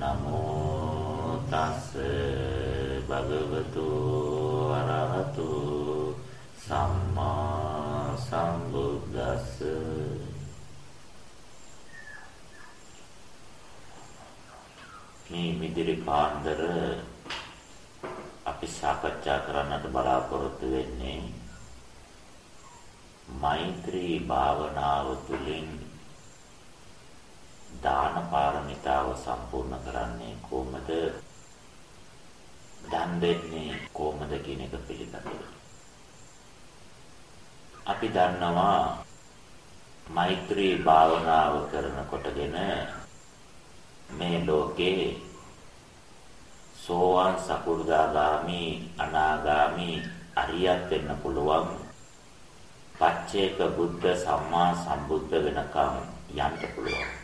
නමෝ තස් භගවතු අරහතු සම්මා සම්බුද්දස්ස. මේ මිදිරි පාන්දර අපි සාකච්ඡා කරන්නට බලාපොරොත්තු වෙන්නේ මෛත්‍රී භාවනාව තුළින් දාන පාරමිතාව සම්පූර්ණ කරන්නේ කොහොමද? දන් දෙන්නේ කොහොමද කියන එක පිළිබඳව. අපි දන්නවා මෛත්‍රී භාවනාව කරනකොටගෙන මේ ලෝකේ සෝවාන් සකු르දාගාමි අනාගාමි අරියත් වෙන්න පුළුවන් පච්චේක බුද්ධ සම්මා සම්බුද්ධ වෙනකම් යන්න පුළුවන්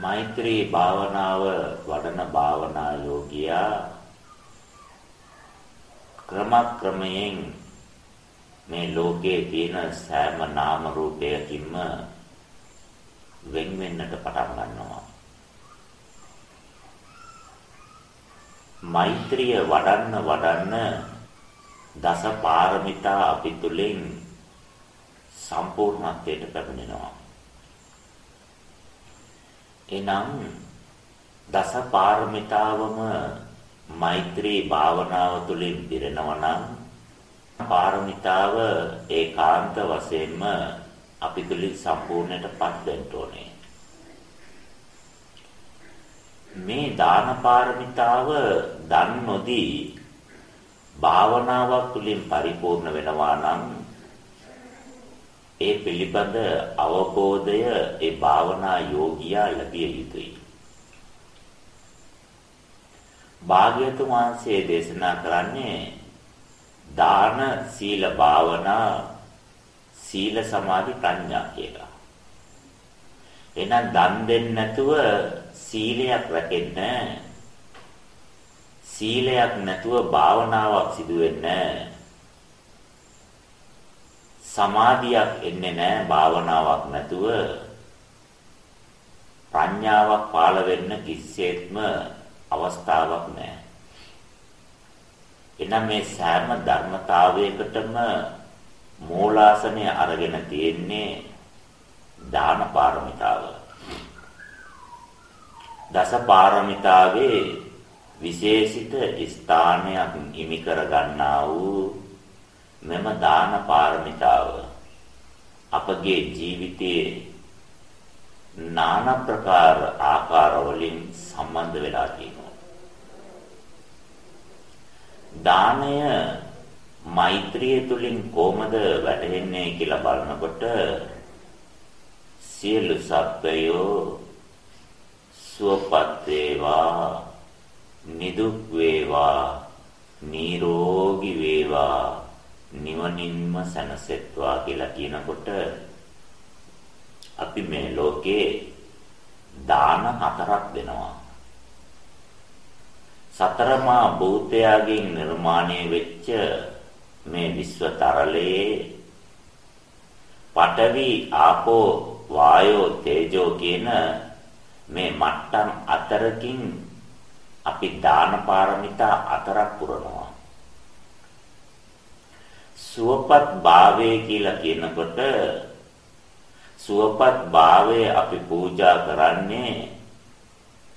මෛත්‍රී භාවනාව වඩන භාවනා යෝගියා ක්‍රමක්‍රමයෙන් මේ ලෝකයේ තියෙන සෑම නාම රූපයකින්ම වෙන් වෙන්නට පටන් ගන්නවා. මෛත්‍රිය වඩන්න වඩන්න දස පාරමිතා අපි තුලින් සම්පූර්ණත්වයට පැමිණෙනවා. එනම් දස පාරමිතාවම මෛත්‍රී භාවනාව තුළින් දිරනවා නම් පාරමිතාව ඒකාන්ත වශයෙන්ම අපි තුළින් සම්පූර්ණයටපත් වෙන්න ඕනේ. මේ දාන පාරමිතාව දන් නොදී භාවනාවක් තුළින් පරිපූර්ණ වෙනවා නම් ඒ පිළිබඳ අවබෝධය ඒ භාවනා යෝගියා ලැබිය යුතුයි. භාග්‍යතුන් වහන්සේ දේශනා කරන්නේ දාන සීල භාවනා සීල සමාධි ප්‍රඥා කියලා. එහෙනම් දන් දෙන්නේ නැතුව සීලයක් රැකෙන්න සීලයක් නැතුව භාවනාවක් සිදු වෙන්නේ නැහැ. සමාධියක් එන්නේ නැහැ භාවනාවක් නැතුව ප්‍රඥාවක් පාළ වෙන්න කිසිසේත්ම අවස්ථාවක් නැහැ. එනම් මේ සෑම ධර්මතාවයකටම මූලාසනය අරගෙන තියෙන්නේ දාන පාරමිතාව. දස පාරමිතාවේ විශේෂිත ස්ථානයක් හිමි කර ගන්නා වූ මෙම දාන පාරමිතාව අපගේ ජීවිතයේ নানা ප්‍රකාර ආකාර වලින් සම්බන්ධ වෙලා තියෙනවා. දානය මෛත්‍රිය තුලින් කොහොමද වැටෙන්නේ කියලා බලනකොට සියලු සත්වයෝ සුවපත් වේවා නිදුක් වේවා නිරෝගී වේවා නිවනින්ම සැනසෙත්වා කියලා කියනකොට අපි මේ ලෝකේ දාන හතරක් දෙනවා. සතරමා භූතයාගෙන් නිර්මාණය වෙච්ච මේ විශ්ව තරලේ පඨවි ආපෝ වායෝ තේජෝ කියන මේ මට්ටම් අතරකින් අපි දාන පාරමිතා අතරක් පුරනවා. සුවපත් භාවය කියලා කියනකොට සුවපත් භාවය අපි පූජා කරන්නේ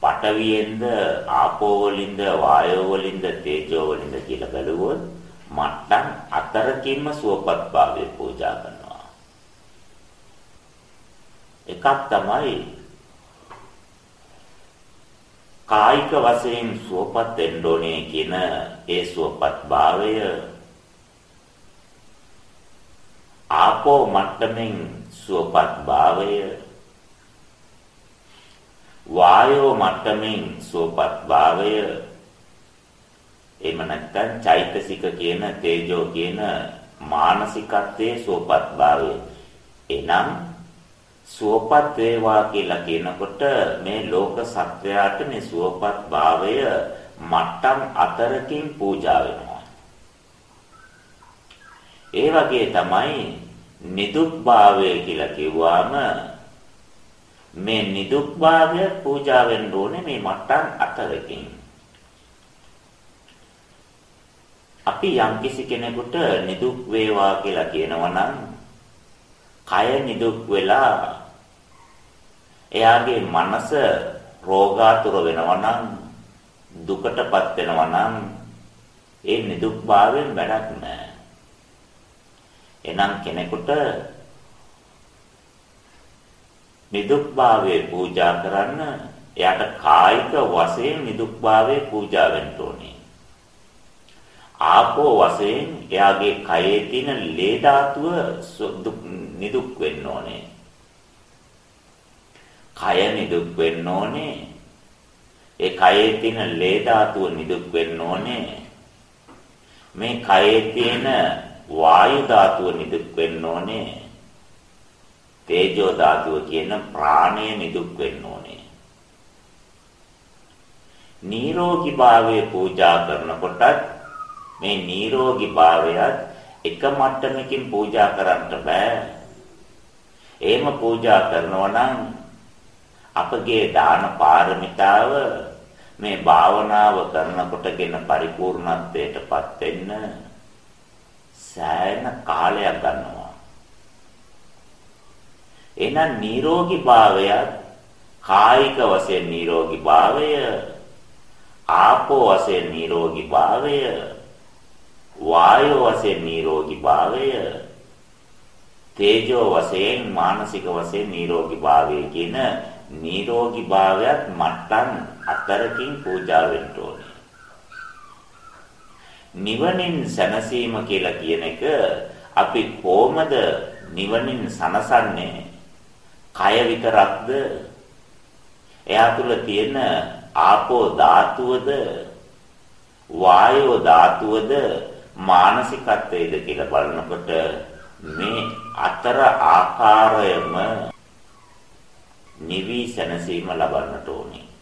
පඨවියෙන්ද ආපෝ වලින්ද වායෝ වලින්ද තේජෝ වලින්ද කියලා බැලුවොත් මට්ටම් අතරකින්ම සුවපත් භාවය පූජා කරනවා. එකක් තමයි කායික වශයෙන් සුවපත් වෙන්න ඕනේ කියන ඒ සුවපත් භාවය ආපෝ මට්ටමින් සුවපත් භාවය වායෝ මට්ටමින් සුවපත් භාවය එහෙම නැත්නම් චෛතසික කියන තේජෝ කියන මානසිකත්වයේ සුවපත් භාවය. එනම් සුවපත් වේවා කියලා කියනකොට මේ ලෝක සත්වයාට මේ සුවපත් භාවය මට්ටම් අතරකින් පූජා වෙනවා. ඒ වගේ තමයි නිදුක් භාවය කියලා කිව්වම මේ නිදුක්භාවය පූජා වෙන්න ඕනේ මේ මට්ටම් අතරකින්. අපි යම්කිසි කෙනෙකුට නිදුක් වේවා කියලා කියනවා නම් කය නිදුක් වෙලා එයාගේ මනස රෝගාතුර වෙනවා නම් දුකටපත් වෙනවා නම් ඒ නිදුක්භාවයෙන් වැඩක් නැහැ. එනම් කෙනෙකුට නිදුක්භාවයේ පූජා කරන්න එයාට කායික වශයෙන් නිදුක්භාවයේ පූජා වෙන්න ඕනේ. ආපෝ වශයෙන් එයාගේ කයේ තියෙන ලේ ධාතුව නිදුක් වෙන්න ඕනේ. කය නිදුක් වෙන්න ඕනේ. ඒ කයේ තියෙන ලේ ධාතුව නිදුක් වෙන්න ඕනේ. මේ කයේ තියෙන වායු ධාතුව නිදුක් වෙන්න ඕනේ. තේජෝ ධාතුව කියන ප්‍රාණය නිදුක් වෙන්න ඕනේ. නිරෝගී භාවයේ පූජා කරනකොටත් මේ නිරෝගී භාවයත් එක මට්ටමකින් පූජා කරන්න බෑ. එහෙම පූජා කරනවා නම් අපගේ දාන පාරමිතාව මේ භාවනාව කරනකොටගෙන පරිපූර්ණත්වයටපත් වෙන්න සෑහෙන කාලයක් ගන්නවා. එහෙනම් නිරෝගී භාවයත් කායික වශයෙන් නිරෝගී භාවය ආපෝ වශයෙන් නිරෝගී භාවය වායෝ වශයෙන් නිරෝගී භාවය තේජෝ වශයෙන් මානසික වශයෙන් නිරෝගී භාවය කියන නිරෝගී භාවයත් මට්ටම් අතරකින් පූජා වෙන්න ඕනේ. නිවනින් සැනසීම කියලා කියන එක අපි කොහොමද නිවනින් සනසන්නේ? කය විතරක්ද? එයා තුල තියෙන ආපෝ ධාතුවද වායෝ ධාතුවද මානසිකත්වයේද කියලා බලනකොට මේ අතර ආකාරයම නිවි සැනසීම ලබන්නට ඕනේ.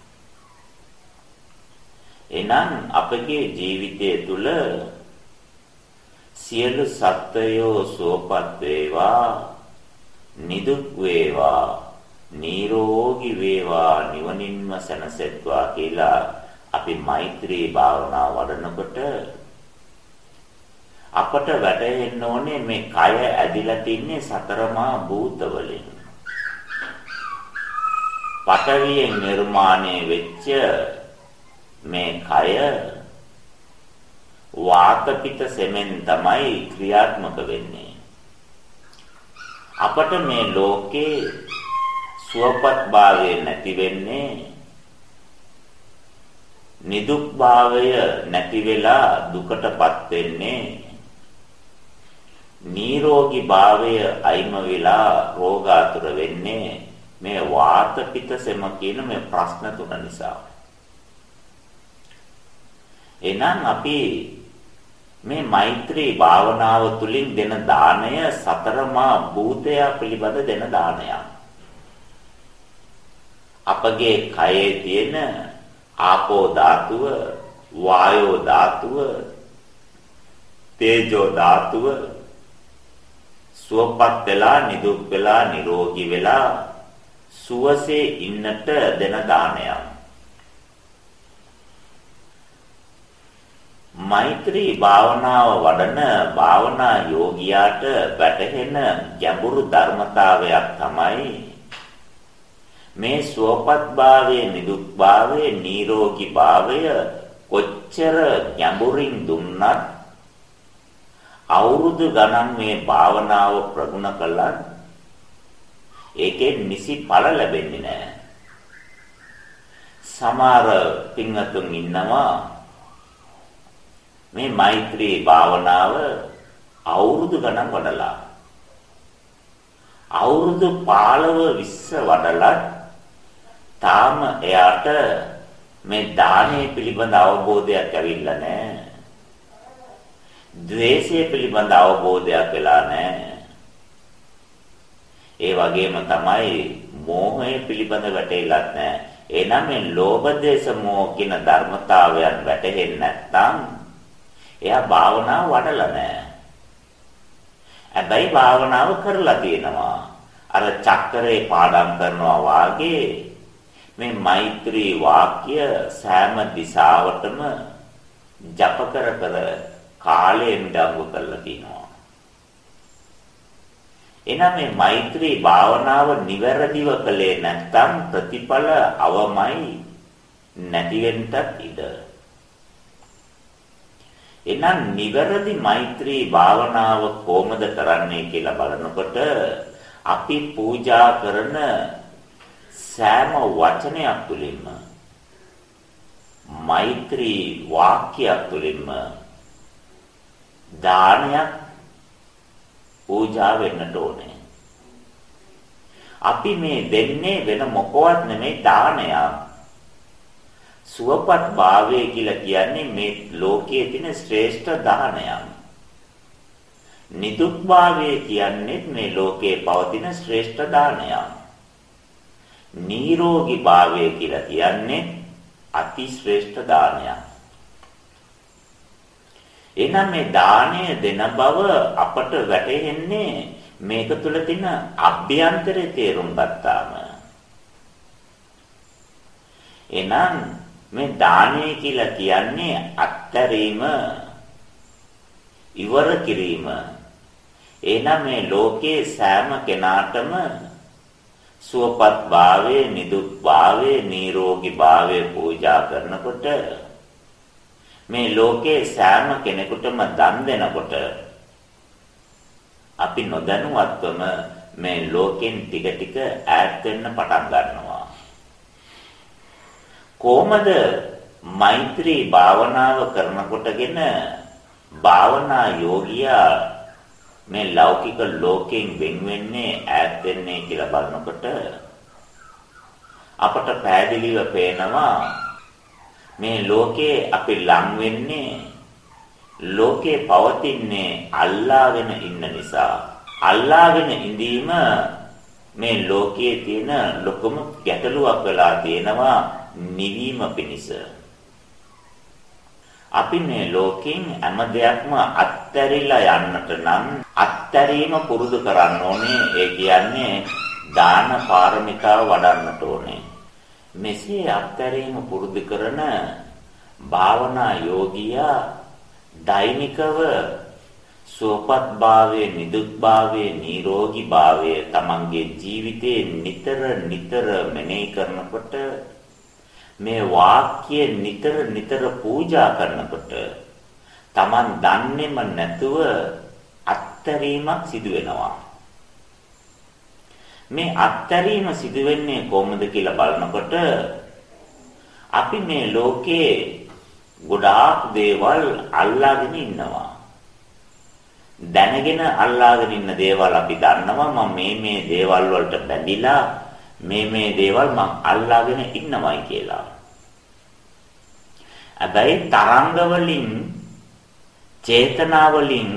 එනම් අපගේ ජීවිතය තුළ සියලු සත්වයෝ සුවපත් වේවා නිදුක් වේවා නිරෝගී වේවා නිවනින්ම සැනසෙත්වා කියලා අපි මෛත්‍රී භාවනාව වඩනකොට අපට වැටහෙන්න ඕනේ මේ කය ඇදිලා තින්නේ සතරමා භූත වලින්. පඨවියෙන් නිර්මාණය වෙච්ච මේ කය වාත පිට සෙමෙන් තමයි ක්‍රියාත්මක වෙන්නේ. අපට මේ ලෝකේ සුවපත් භාවය නැති වෙන්නේ නිදුක් භාවය නැති වෙලා දුකටපත් වෙන්නේ නිරෝගී භාවය අයිම වෙලා රෝගාතුර වෙන්නේ මේ වාත පිතසෙම කියන මේ ප්‍රශ්න තුන නිසා. එහෙනම් අපි මේ මෛත්‍රී භාවනාව තුළින් දෙන දාණය සතරමා භූතය පිළිබඳ දෙන දානයක්. අපගේ කයේ තියෙන ආපෝ ධාතුව, වායෝ ධාතුව, තේජෝ ධාතුව සුවපත් වෙලා නිදුක් වෙලා නිරෝගී වෙලා සුවසේ ඉන්නට දෙන දානයක්. මෛත්‍රී භාවනාව වඩන භාවනා යෝගියාට වැටහෙන ගැඹුරු ධර්මතාවයක් තමයි මේ සුවපත් භාවයේ නිදුක් භාවයේ නිරෝගී භාවය කොච්චර ගැඹුරින් දුන්නත් අවුරුදු ගණන් මේ භාවනාව ප්‍රගුණ කළත් ඒකේ නිසි ඵල ලැබෙන්නේ නැහැ. සමහර පින්වතුන් ඉන්නවා මේ මෛත්‍රී භාවනාව අවුරුදු ගණන් වඩලා අවුරුදු 15 20 වඩලත් තාම එයාට මේ දානයේ පිළිබඳ අවබෝධයක් ඇවිල්ලා නැහැ. ද්වේෂය පිළිබඳ අවබෝධයක් වෙලා නැහැ. ඒ වගේම තමයි මෝහය පිළිබඳ වැටහිලත් නැහැ. එනම් මේ ලෝභ දේශ මොහ කියන ධර්මතාවයන් වැටහෙන්නේ නැත්නම් එයා භාවනාව වඩලා නැහැ. හැබැයි භාවනාව කරලා තියෙනවා. අර චක්‍රේ පාඩම් කරනවා වාගේ මේ මෛත්‍රී වාක්‍ය සෑම දිශාවටම ජප කර කර කාලයෙන් දඟු කරලා තිනවා. එනම් මේ මෛත්‍රී භාවනාව නිවැරදිව කළේ නැත්නම් ප්‍රතිඵල අවමයි නැති වෙන්නත් ඉඩ. එනම් නිවැරදි මෛත්‍රී භාවනාව කොහොමද කරන්නේ කියලා බලනකොට අපි පූජා කරන සෑම වචනයක් තුළින්ම මෛත්‍රී වාක්‍යයක් තුළින්ම දානයක් පූජා වෙන්නට ඕනේ. අපි මේ දෙන්නේ වෙන මොකවත් නෙමෙයි දානයක්. සුවපත් භාවය කියලා කියන්නේ මේ ලෝකයේ තියෙන ශ්‍රේෂ්ඨ දානයක්. නිදුක් භාවය කියන්නේ මේ ලෝකයේ පවතින ශ්‍රේෂ්ඨ දානයක්. නිරෝගී භාවය කියලා කියන්නේ අති ශ්‍රේෂ්ඨ දානයක්. එහෙනම් මේ දාණය දෙන බව අපට වැටහෙන්නේ මේක තුල තියෙන අභ්‍යන්තරයේ තේරුම් ගත්තාම. එහෙනම් මේ දානය කියලා කියන්නේ අත්තරීම ඉවර කිරීම. එහෙනම් මේ ලෝකයේ සෑම කෙනාටම සුවපත් භාවයේ නිදුක් භාවයේ නිරෝගී භාවයේ පූජා කරනකොට මේ ලෝකේ සෑම කෙනෙකුටම දන් දෙනකොට අපි නොදැනුවත්වම මේ ලෝකෙන් ටික ටික ඈත් වෙන්න පටන් ගන්නවා කොහොමද මෛත්‍රී භාවනාව කරනකොටගෙන භාවනා යෝගියා මේ ලෞකික ලෝකයෙන් වෙන් වෙන්නේ ඈත් වෙන්නේ කියලා බලනකොට අපට පැහැදිලිව පේනවා මේ ලෝකේ අපි ලං වෙන්නේ ලෝකේ පවතින්නේ අල්ලාගෙන ඉන්න නිසා. අල්ලාගෙන ඉඳීම මේ ලෝකයේ තියෙන ලොකුම ගැටලුවක් වෙලා තියෙනවා. නිවීම පිණිස. අපි මේ ලෝකෙන් හැම දෙයක්ම අත්හැරිලා යන්නට නම් අත්හැරීම පුරුදු කරන්න ඕනේ. ඒ කියන්නේ දාන පාරමිතාව වඩන්නට ඕනේ. මෙසේ අත්හැරීම පුරුදු කරන භාවනා යෝගියා දෛනිකව සුවපත් භාවයේ නිදුක් භාවයේ නිරෝගී භාවයේ තමන්ගේ ජීවිතේ නිතර නිතර මෙනෙහි කරනකොට මේ වාක්‍ය නිතර නිතර පූජා කරනකොට Taman දන්නේම නැතුව අත්තරීමක් සිදු වෙනවා. මේ අත්තරීම සිදු වෙන්නේ කොහොමද කියලා බලනකොට අපි මේ ලෝකේ ගොඩාක් දේවල් අල්ලාගෙන ඉන්නවා. දැනගෙන අල්ලාගෙන ඉන්න දේවල් අපි දන්නවා මම මේ මේ දේවල් වලට බැඳිලා මේ මේ දේවල් මම අල්ලාගෙන ඉන්නවයි කියලා. හැබැයි තරංග වලින් චේතනා වලින්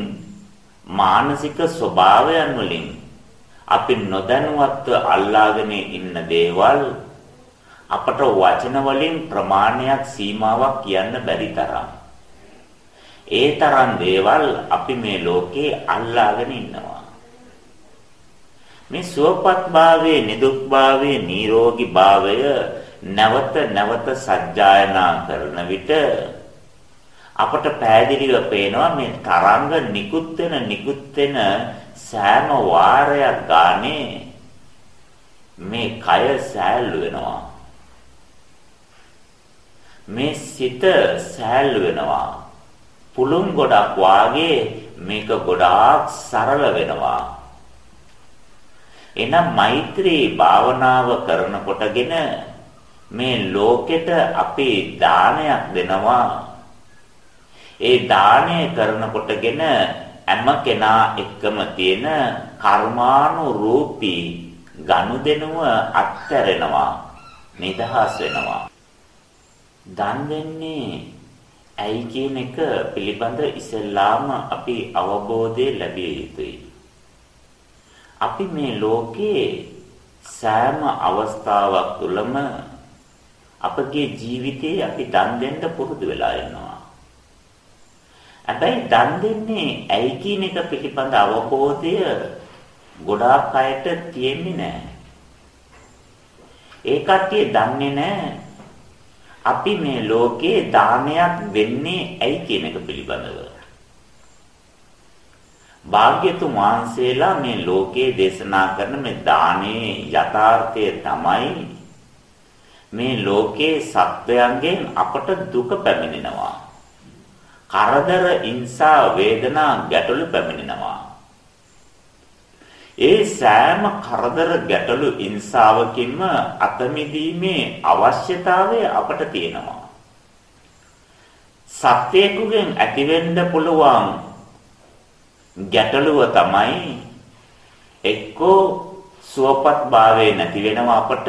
මානසික ස්වභාවයන් වලින් අපි නොදැනුවත්ව අල්ලාගෙන ඉන්න දේවල් අපට වචන වලින් ප්‍රමාණයක් සීමාවක් කියන්න බැරි තරම් ඒ තරම් දේවල් අපි මේ ලෝකේ අල්ලාගෙන ඉන්නවා මේ සුවපත් භාවයේ නිදුක් භාවයේ නිරෝගී භාවය නැවත නැවත සජ්ජායනා කරන විට අපට පැහැදිලිව පේනවා මේ තරංග නිකුත් වෙන නිකුත් වෙන සෑම වාරයක් ගානේ මේ කය සෑල්ලු වෙනවා. මේ සිත සෑල්ලු වෙනවා. පුළුම් ගොඩක් වාගේ මේක ගොඩාක් සරල වෙනවා. එනම් මෛත්‍රී භාවනාව කරනකොටගෙන මේ ලෝකෙට අපි දානයක් දෙනවා. ඒ දාණය කරනකොටගෙන හැම කෙනා එක්කම තියෙන කර්මානුරූපී ගනුදෙනුව අත්හැරෙනවා නිදහස් වෙනවා. දන් දෙන්නේ ඇයි කියන එක පිළිබඳ ඉස්සෙල්ලාම අපි අවබෝධය ලැබිය යුතුයි. අපි මේ ලෝකේ සෑම අවස්ථාවක් තුළම අපගේ ජීවිතේ අපි දන් දෙන්න පුරුදු වෙලා ඉන්නවා. හැබැයි දන් දෙන්නේ ඇයි කියන එක පිළිබඳ අවබෝධය ගොඩාක් අයට තියෙන්නේ නැහැ. ඒ කට්ටිය දන්නේ නැහැ අපි මේ ලෝකේ දානයක් වෙන්නේ ඇයි කියන එක පිළිබඳව. භාග්‍යතුන් වහන්සේලා මේ ලෝකේ දේශනා කරන මේ දානේ යථාර්ථය තමයි මේ ලෝකේ සත්වයන්ගෙන් අපට දුක පැමිණෙනවා. කරදර, ඉන්සා, වේදනා, ගැටලු පැමිණෙනවා. ඒ සෑම කරදර ගැටලු ඉන්සාවකින්ම අත මිදීමේ අවශ්‍යතාවය අපට තියෙනවා. සත්‍යයෙන් ඇතිවෙන්න පුළුවන් ගැටලුව තමයි එක්කෝ සුවපත් භාවයේ නැති වෙනවා අපට.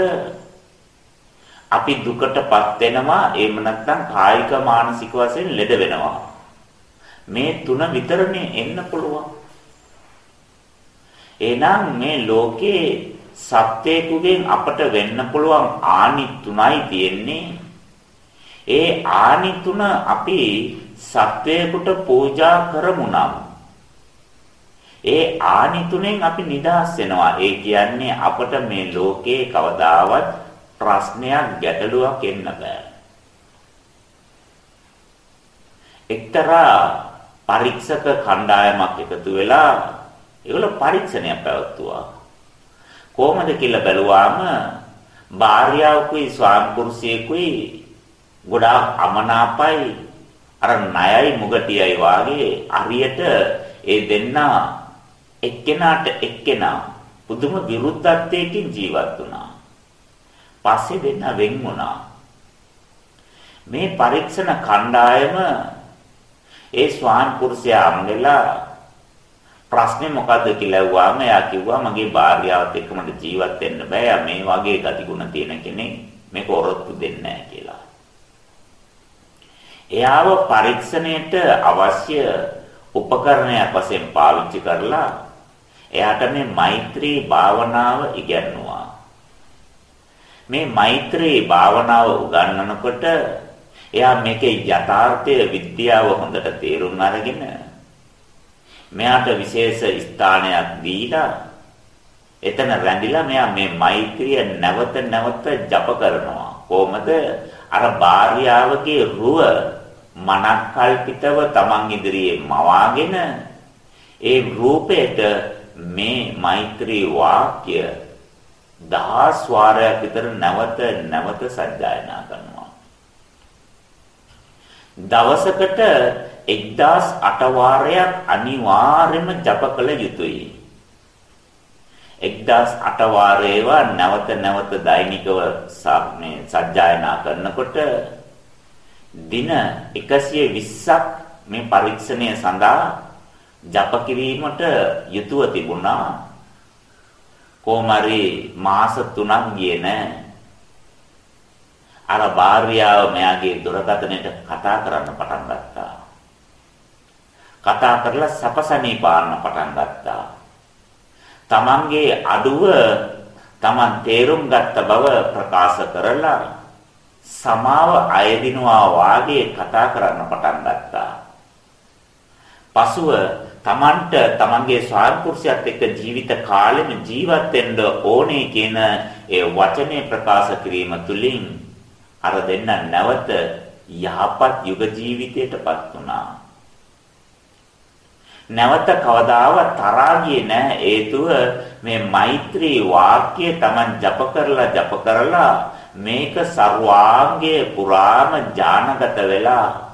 අපි දුකටපත් වෙනවා එහෙම නැත්නම් කායික මානසික වශයෙන් ලෙඩ වෙනවා. මේ තුන විතරනේ එන්න පුළුවන්. එහෙනම් මේ ලෝකේ සත්‍යයකුගෙන් අපට වෙන්න පුළුවන් ආනි තුනයි තියෙන්නේ. ඒ ආනි තුන අපි සත්‍යයකට පූජා කරමු නම් ඒ ආනි තුනෙන් අපි නිදහස් වෙනවා. ඒ කියන්නේ අපට මේ ලෝකේ කවදාවත් ප්‍රශ්නයක් ගැටලුවක් එන්න බෑ. එක්තරා පරීක්ෂක කණ්ඩායමක් එකතු වෙලා ඒගොල්ලෝ පරීක්ෂණයක් පැවැත්තුවා. කොහොමද කියලා බැලුවාම භාර්යාවකුයි ස්වාමිපුරුෂයෙකුයි ගොඩාක් අමනාපයි අර ණයයි මුගටියයි වාගේ හරියට ඒ දෙන්නා එක්කෙනාට එක්කෙනා පුදුම විරුද්ධත්වයකින් ජීවත් වුණා. පස්සේ දෙන්න වෙන් වුණා. මේ පරීක්ෂණ කණ්ඩායම ඒ ස්වාන් පුරුෂයා අම්ලලා ප්‍රශ්නේ මොකද්ද කියලා ඇහුවාම එයා කිව්වා මගේ භාර්යාවත් එක්ක මට ජීවත් වෙන්න බෑ. යා මේ වගේ ගතිගුණ තියෙන කෙනෙක් මේක ඔරොත්තු දෙන්නේ නැහැ කියලා. එයාව පරීක්ෂණයට අවශ්‍ය උපකරණයක් වශයෙන් පාවිච්චි කරලා එයාට මේ මෛත්‍රී භාවනාව ඉගැන්නුවා. මේ මෛත්‍රී භාවනාව උගන්වනකොට එයා මේකේ යථාර්ථය විද්‍යාව හොඳට තේරුම් අරගෙන මෙයාට විශේෂ ස්ථානයක් දීලා එතන රැඳිලා මෙයා මේ මෛත්‍රිය නැවත නැවත ජප කරනවා කොහොමද අර භාර්යාවගේ රුව මනක්කල්පිතව තමන් ඉදිරියේ මවාගෙන ඒ රූපයට මේ මෛත්‍රී වාක්‍ය දහස් වාරයක් විතර නැවත නැවත සජ්ජායනා කරනවා දවසකට 1008 වාරයක් අනිවාර්යයෙන්ම ජප කළ යුතුයි. 1008 වාරේව නැවත නැවත දෛනිකව මේ සජ්ජායනා කරනකොට දින 120ක් මේ පරීක්ෂණය සඳහා ජප කිරීමට යුතුව තිබුණා. කොහොමරි මාස 3ක් ගියේ නැහැ. අර භාර්යාව මෙයාගේ දුරකථනයට කතා කරන්න පටන් ගත්තා. කතා කරලා සපසනී පාන්න පටන් ගත්තා. තමන්ගේ අඩුව තමන් තේරුම් ගත්ත බව ප්‍රකාශ කරලා සමාව අයදිනවා වාගේ කතා කරන්න පටන් ගත්තා. පසුව තමන්ට තමන්ගේ ස්වාමිපුරුෂයත් එක්ක ජීවිත කාලෙම ජීවත් වෙන්න ඕනේ කියන ඒ වචනේ ප්‍රකාශ කිරීම තුළින් අර දෙන්න නැවත යහපත් යුග ජීවිතයටපත් වුණා. නැවත කවදාවත් තරහා ගියේ නැහැ හේතුව මේ මෛත්‍රී වාක්‍ය Taman ජප කරලා ජප කරලා මේක ਸਰවාංගයේ පුරාම ඥානගත වෙලා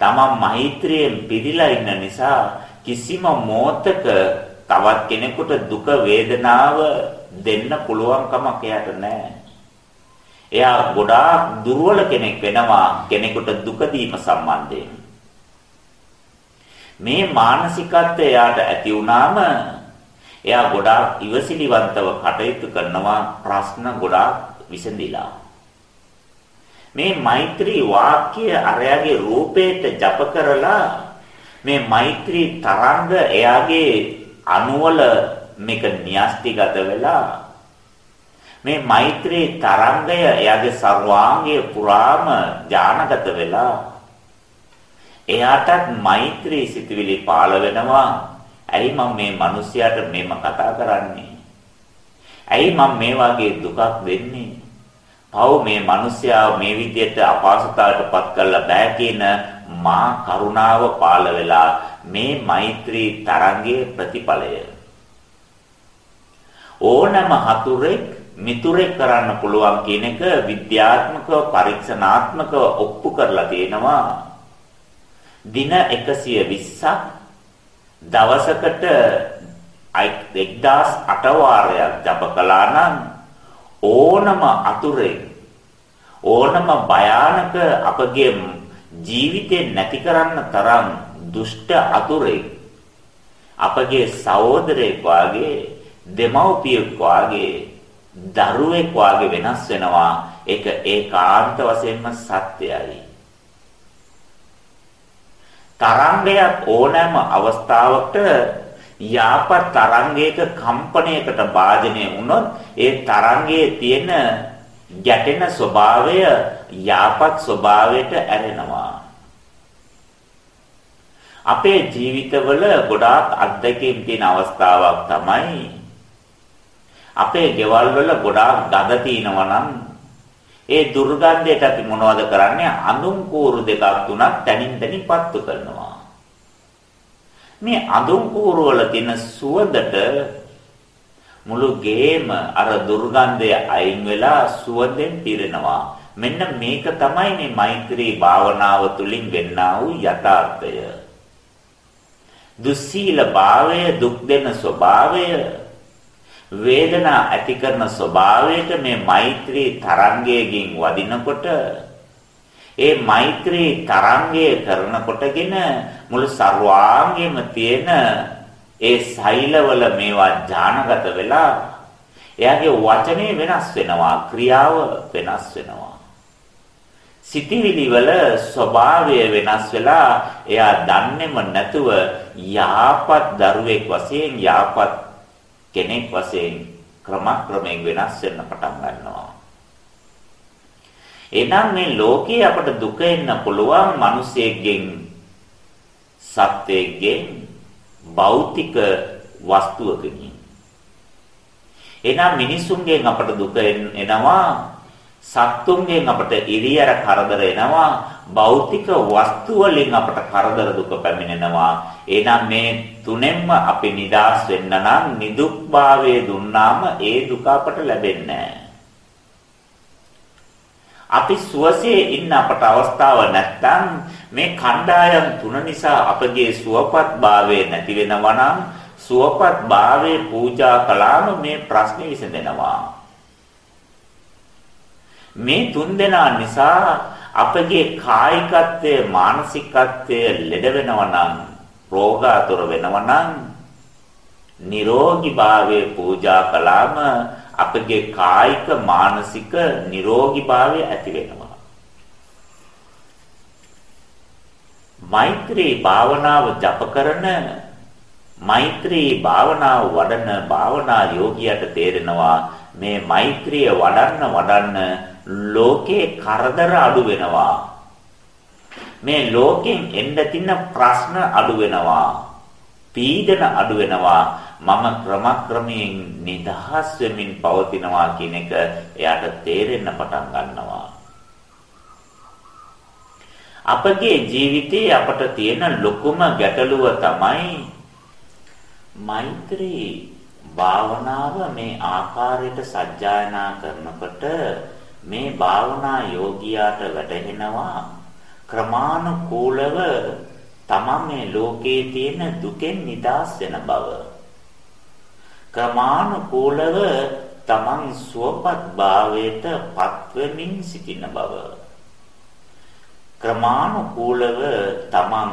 Taman මෛත්‍රියෙන් පිරීලා ඉන්න නිසා කිසිම මොහතක තවත් කෙනෙකුට දුක වේදනාව දෙන්න පුළුවන් කමක් එයාට නැහැ. එයා ගොඩාක් දුර්වල කෙනෙක් වෙනවා කෙනෙකුට දුක දීම සම්බන්ධයෙන්. මේ මානසිකත්වය එයාට ඇති වුණාම එයා ගොඩාක් ඉවසිලිවන්තව කටයුතු කරනවා ප්‍රශ්න ගොඩාක් විසඳිලා. මේ මෛත්‍රී වාක්‍ය අරයාගේ රූපේට ජප කරලා මේ මෛත්‍රී තරංග එයාගේ අණුවල මේක න්‍යෂ්ටිගත වෙලා මේ මෛත්‍රී තරංගය එයාගේ සර්වාංගයේ පුරාම ඥානගත වෙලා එයාටත් මෛත්‍රී සිතුවිලි පාළ වෙනවා. ඇයි මම මේ මිනිස්යාට මෙම කතා කරන්නේ? ඇයි මම මේ වගේ දුකක් දෙන්නේ? පව් මේ මිනිස්යා මේ විදිහට අපහසුතාවයටපත් කරලා බෑ කියන මා කරුණාව පාළ වෙලා මේ මෛත්‍රී තරංගයේ ප්‍රතිඵලය. ඕනම හතුරෙක් මිතුරෙක් කරන්න පුළුවන් කියන එක විද්‍යාත්මකව පරීක්ෂණාත්මකව ඔප්පු කරලා තියෙනවා. දින 120ක් දවසකට 1008 වාරයක් ජප කළා නම් ඕනම අතුරේ ඕනම භයානක අපගේ ජීවිතේ නැති කරන්න තරම් දුෂ්ට අතුරේ අපගේ සහෝදරයෙක් වාගේ දෙමව්පියෙක් වාගේ දරුවෙක් වාගේ වෙනස් වෙනවා. ඒක ඒකාන්ත වශයෙන්ම සත්‍යයි. තරංගයක් ඕනෑම අවස්ථාවකට යාපත් තරංගයක කම්පනයකට භාජනය වුණොත් ඒ තරංගයේ තියෙන ගැටෙන ස්වභාවය යාපත් ස්වභාවයට ඇරෙනවා අපේ ජීවිතවල ගොඩාක් අත්දැකීම් තියෙන අවස්ථාවක් තමයි අපේ ගෙවල් වල ගොඩාක් ගඳ තියෙනවා නම් ඒ දුර්ගන්ධයට අපි මොනවද කරන්නේ? අඳුම් කූරු දෙකක් තුනක් තනින් තනින් පත්තු කරනවා. මේ අඳුම් කූරු වල තියෙන සුවඳට මුළු ගේම අර දුර්ගන්ධය අයින් වෙලා සුවඳෙන් පිරෙනවා. මෙන්න මේක තමයි මේ මෛත්‍රී භාවනාව තුළින් වෙන්නා වූ යථාර්ථය. දුස්සීල භාවය දුක් දෙන ස්වභාවය වේදනා ඇති කරන ස්වභාවයට මේ මෛත්‍රී තරංගයෙන් වදිනකොට ඒ මෛත්‍රී තරංගය කරනකොටගෙන මුළු ਸਰවාංගෙම තියෙන ඒ සෛලවල මේවා ඥානගත වෙලා එයාගේ වචනේ වෙනස් වෙනවා ක්‍රියාව වෙනස් වෙනවා සිටිවිලි වල ස්වභාවය වෙනස් වෙලා එයා දන්නේම නැතුව යහපත් දරුවෙක් වශයෙන් යහපත් කෙනෙක් වශයෙන් ක්‍රමක්‍රමයෙන් වෙනස් වෙන්න පටන් ගන්නවා. එනම් මේ ලෝකේ අපට දුක එන්න පුළුවන් මිනිසෙක්ගෙන් සත්වයෙක්ගෙන් භෞතික වස්තුවකින්. එනම් මිනිසුන්ගෙන් අපට දුක එනවා සත්තුන්ගෙන් අපට ඉරියර කරදර එනවා භෞතික වස්තු වලින් අපට කරදර දුක පැමිණෙනවා එහෙනම් මේ තුනෙන්ම අපි නිදාස් වෙන්න නම් නිදුක්භාවයේ දුන්නාම ඒ දුක අපට ලැබෙන්නේ අපි සුවසේ ඉන්න අපට අවස්ථාව නැත්නම් මේ කණ්ඩායම් තුන නිසා අපගේ සුවපත් භාවය නැති වෙනවා නම් සුවපත් භාවයේ පූජා කළාම මේ ප්‍රශ්නේ විසඳෙනවා. මේ තුන් දෙනා නිසා අපගේ කායිකත්වය මානසිකත්වය ලෙඩ වෙනවා නම් රෝගාතුර වෙනවා නම් නිරෝගී භාවයේ පූජා කළාම අපගේ කායික මානසික නිරෝගී භාවය ඇති වෙනවා. මෛත්‍රී භාවනාව ජප කරන මෛත්‍රී භාවනාව වඩන භාවනා යෝගියට තේරෙනවා මේ මෛත්‍රිය වඩන්න වඩන්න ලෝකේ කරදර අඩු වෙනවා. මේ ලෝකෙන් එන්න තින ප්‍රශ්න අඩු වෙනවා. පීඩන අඩු වෙනවා. මම ක්‍රමක්‍රමයෙන් නිදහස් වෙමින් පවතිනවා කියන එක එයාට තේරෙන්න පටන් ගන්නවා. අපගේ ජීවිතයේ අපට තියෙන ලොකුම ගැටලුව තමයි මෛත්‍රී භාවනාව මේ ආකාරයට සජ්ජායනා කරනකොට මේ භාවනා යෝගියාට වැටහෙනවා. ක්‍රමානුකූලව තමන් මේ ලෝකයේ තියෙන දුකෙන් නිදහස් වෙන බව. ක්‍රමානුකූලව තමන් සුවපත් භාවයට පත්වෙමින් සිටින බව. ක්‍රමානුකූලව තමන්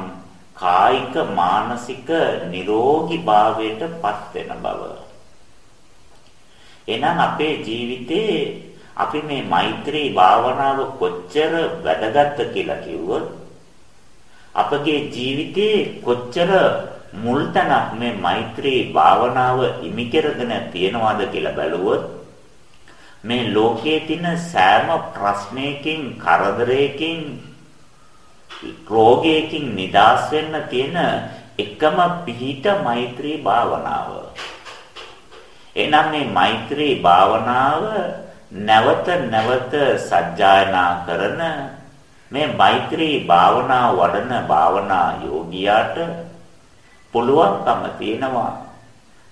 කායික මානසික නිරෝගී භාවයට පත් වෙන බව. එහෙනම් අපේ ජීවිතේ අපි මේ මෛත්‍රී භාවනාව කොච්චර වැදගත්ද කියලා කිව්වොත් අපගේ ජීවිතේ කොච්චර මුල් තැනක් මේ මෛත්‍රී භාවනාව ඉමි කරගෙන තියනවාද කියලා බැලුවොත් මේ ලෝකයේ තියෙන සෑම ප්‍රශ්නයකින් කරදරයකින් රෝගයකින් නිදහස් වෙන්න තියෙන එකම පිහිට මෛත්‍රී භාවනාව. එනම් මේ මෛත්‍රී භාවනාව නැවත නැවත සජ්ජායනා කරන මේ මෛත්‍රී භාවනා වඩන භාවනා යෝගියාට පුළුවන්කම තියෙනවා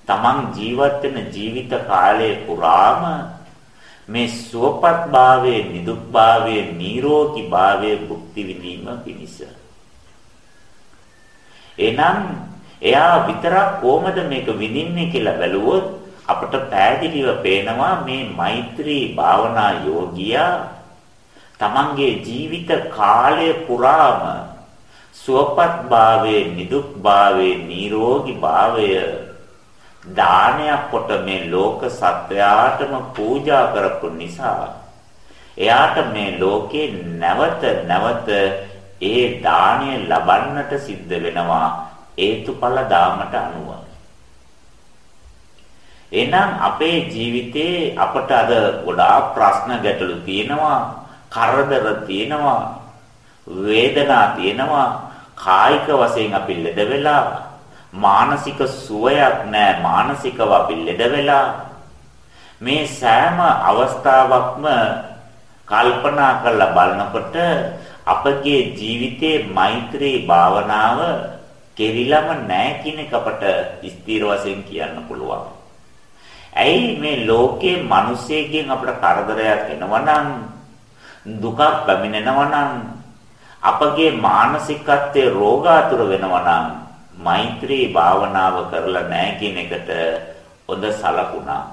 තමන් ජීවත් වෙන ජීවිත කාලය පුරාම මේ සුවපත් භාවයේ නිදුක් භාවයේ නිරෝගී භාවයේ භුක්ති විඳීම පිණිස. එනම් එයා විතරක් කොහොමද මේක විඳින්නේ කියලා බැලුවොත් අපට පැහැදිලිව පේනවා මේ මෛත්‍රී භාවනා යෝගියා තමන්ගේ ජීවිත කාලය පුරාම සුවපත් භාවයේ නිදුක් භාවයේ නිරෝගී භාවය දානයක් කොට මේ ලෝක සත්වයාටම පූජා කරපු නිසා එයාට මේ ලෝකේ නැවත නැවත ඒ දාණය ලබන්නට සිද්ධ වෙනවා හේතුඵල දාමට අනුව. එහෙනම් අපේ ජීවිතේ අපට අද ගොඩාක් ප්‍රශ්න ගැටලු තියෙනවා කරදර තියෙනවා වේදනා තියෙනවා කායික වශයෙන් අපි ලෙඩ වෙලා මානසික සුවයක් නැහැ මානසිකව අපි ලෙඩ වෙලා මේ සෑම අවස්ථාවක්ම කල්පනා කරලා බලනකොට අපගේ ජීවිතයේ මෛත්‍රී භාවනාව කෙරිලම නැහැ කියන එක අපට ස්ථිර වශයෙන් කියන්න පුළුවන්. ඇයි මේ ලෝකයේ මිනිසෙකින් අපට කරදරයක් එනවනම් දුකක් පැමිණෙනවනම් අපගේ මානසිකත්වයේ රෝගාතුර වෙනවනම් මෛත්‍රී භාවනාව කරලා නැහැ කියන එකට හොඳ සලකුණා.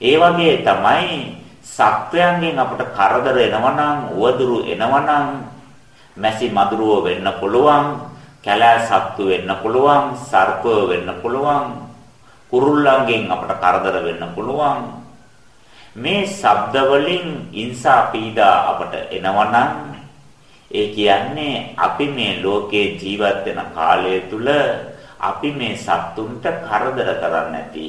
ඒ වගේ තමයි සත්වයන්ගෙන් අපට කරදර එනවනම්, උවදුරු එනවනම්, මැසි මදුරුව වෙන්න පුළුවන්, කැලෑ සත්තු වෙන්න පුළුවන්, සර්පය වෙන්න පුළුවන්, කුරුල්ලන්ගෙන් අපට කරදර වෙන්න පුළුවන්. මේ ශබ්ද වලින් ඉන්සා පීඩා අපට එනවනම් ඒ කියන්නේ අපි මේ ලෝකේ ජීවත් වෙන කාලය තුල අපි මේ සත්තුන්ට කරදර කරන්නේ නැති.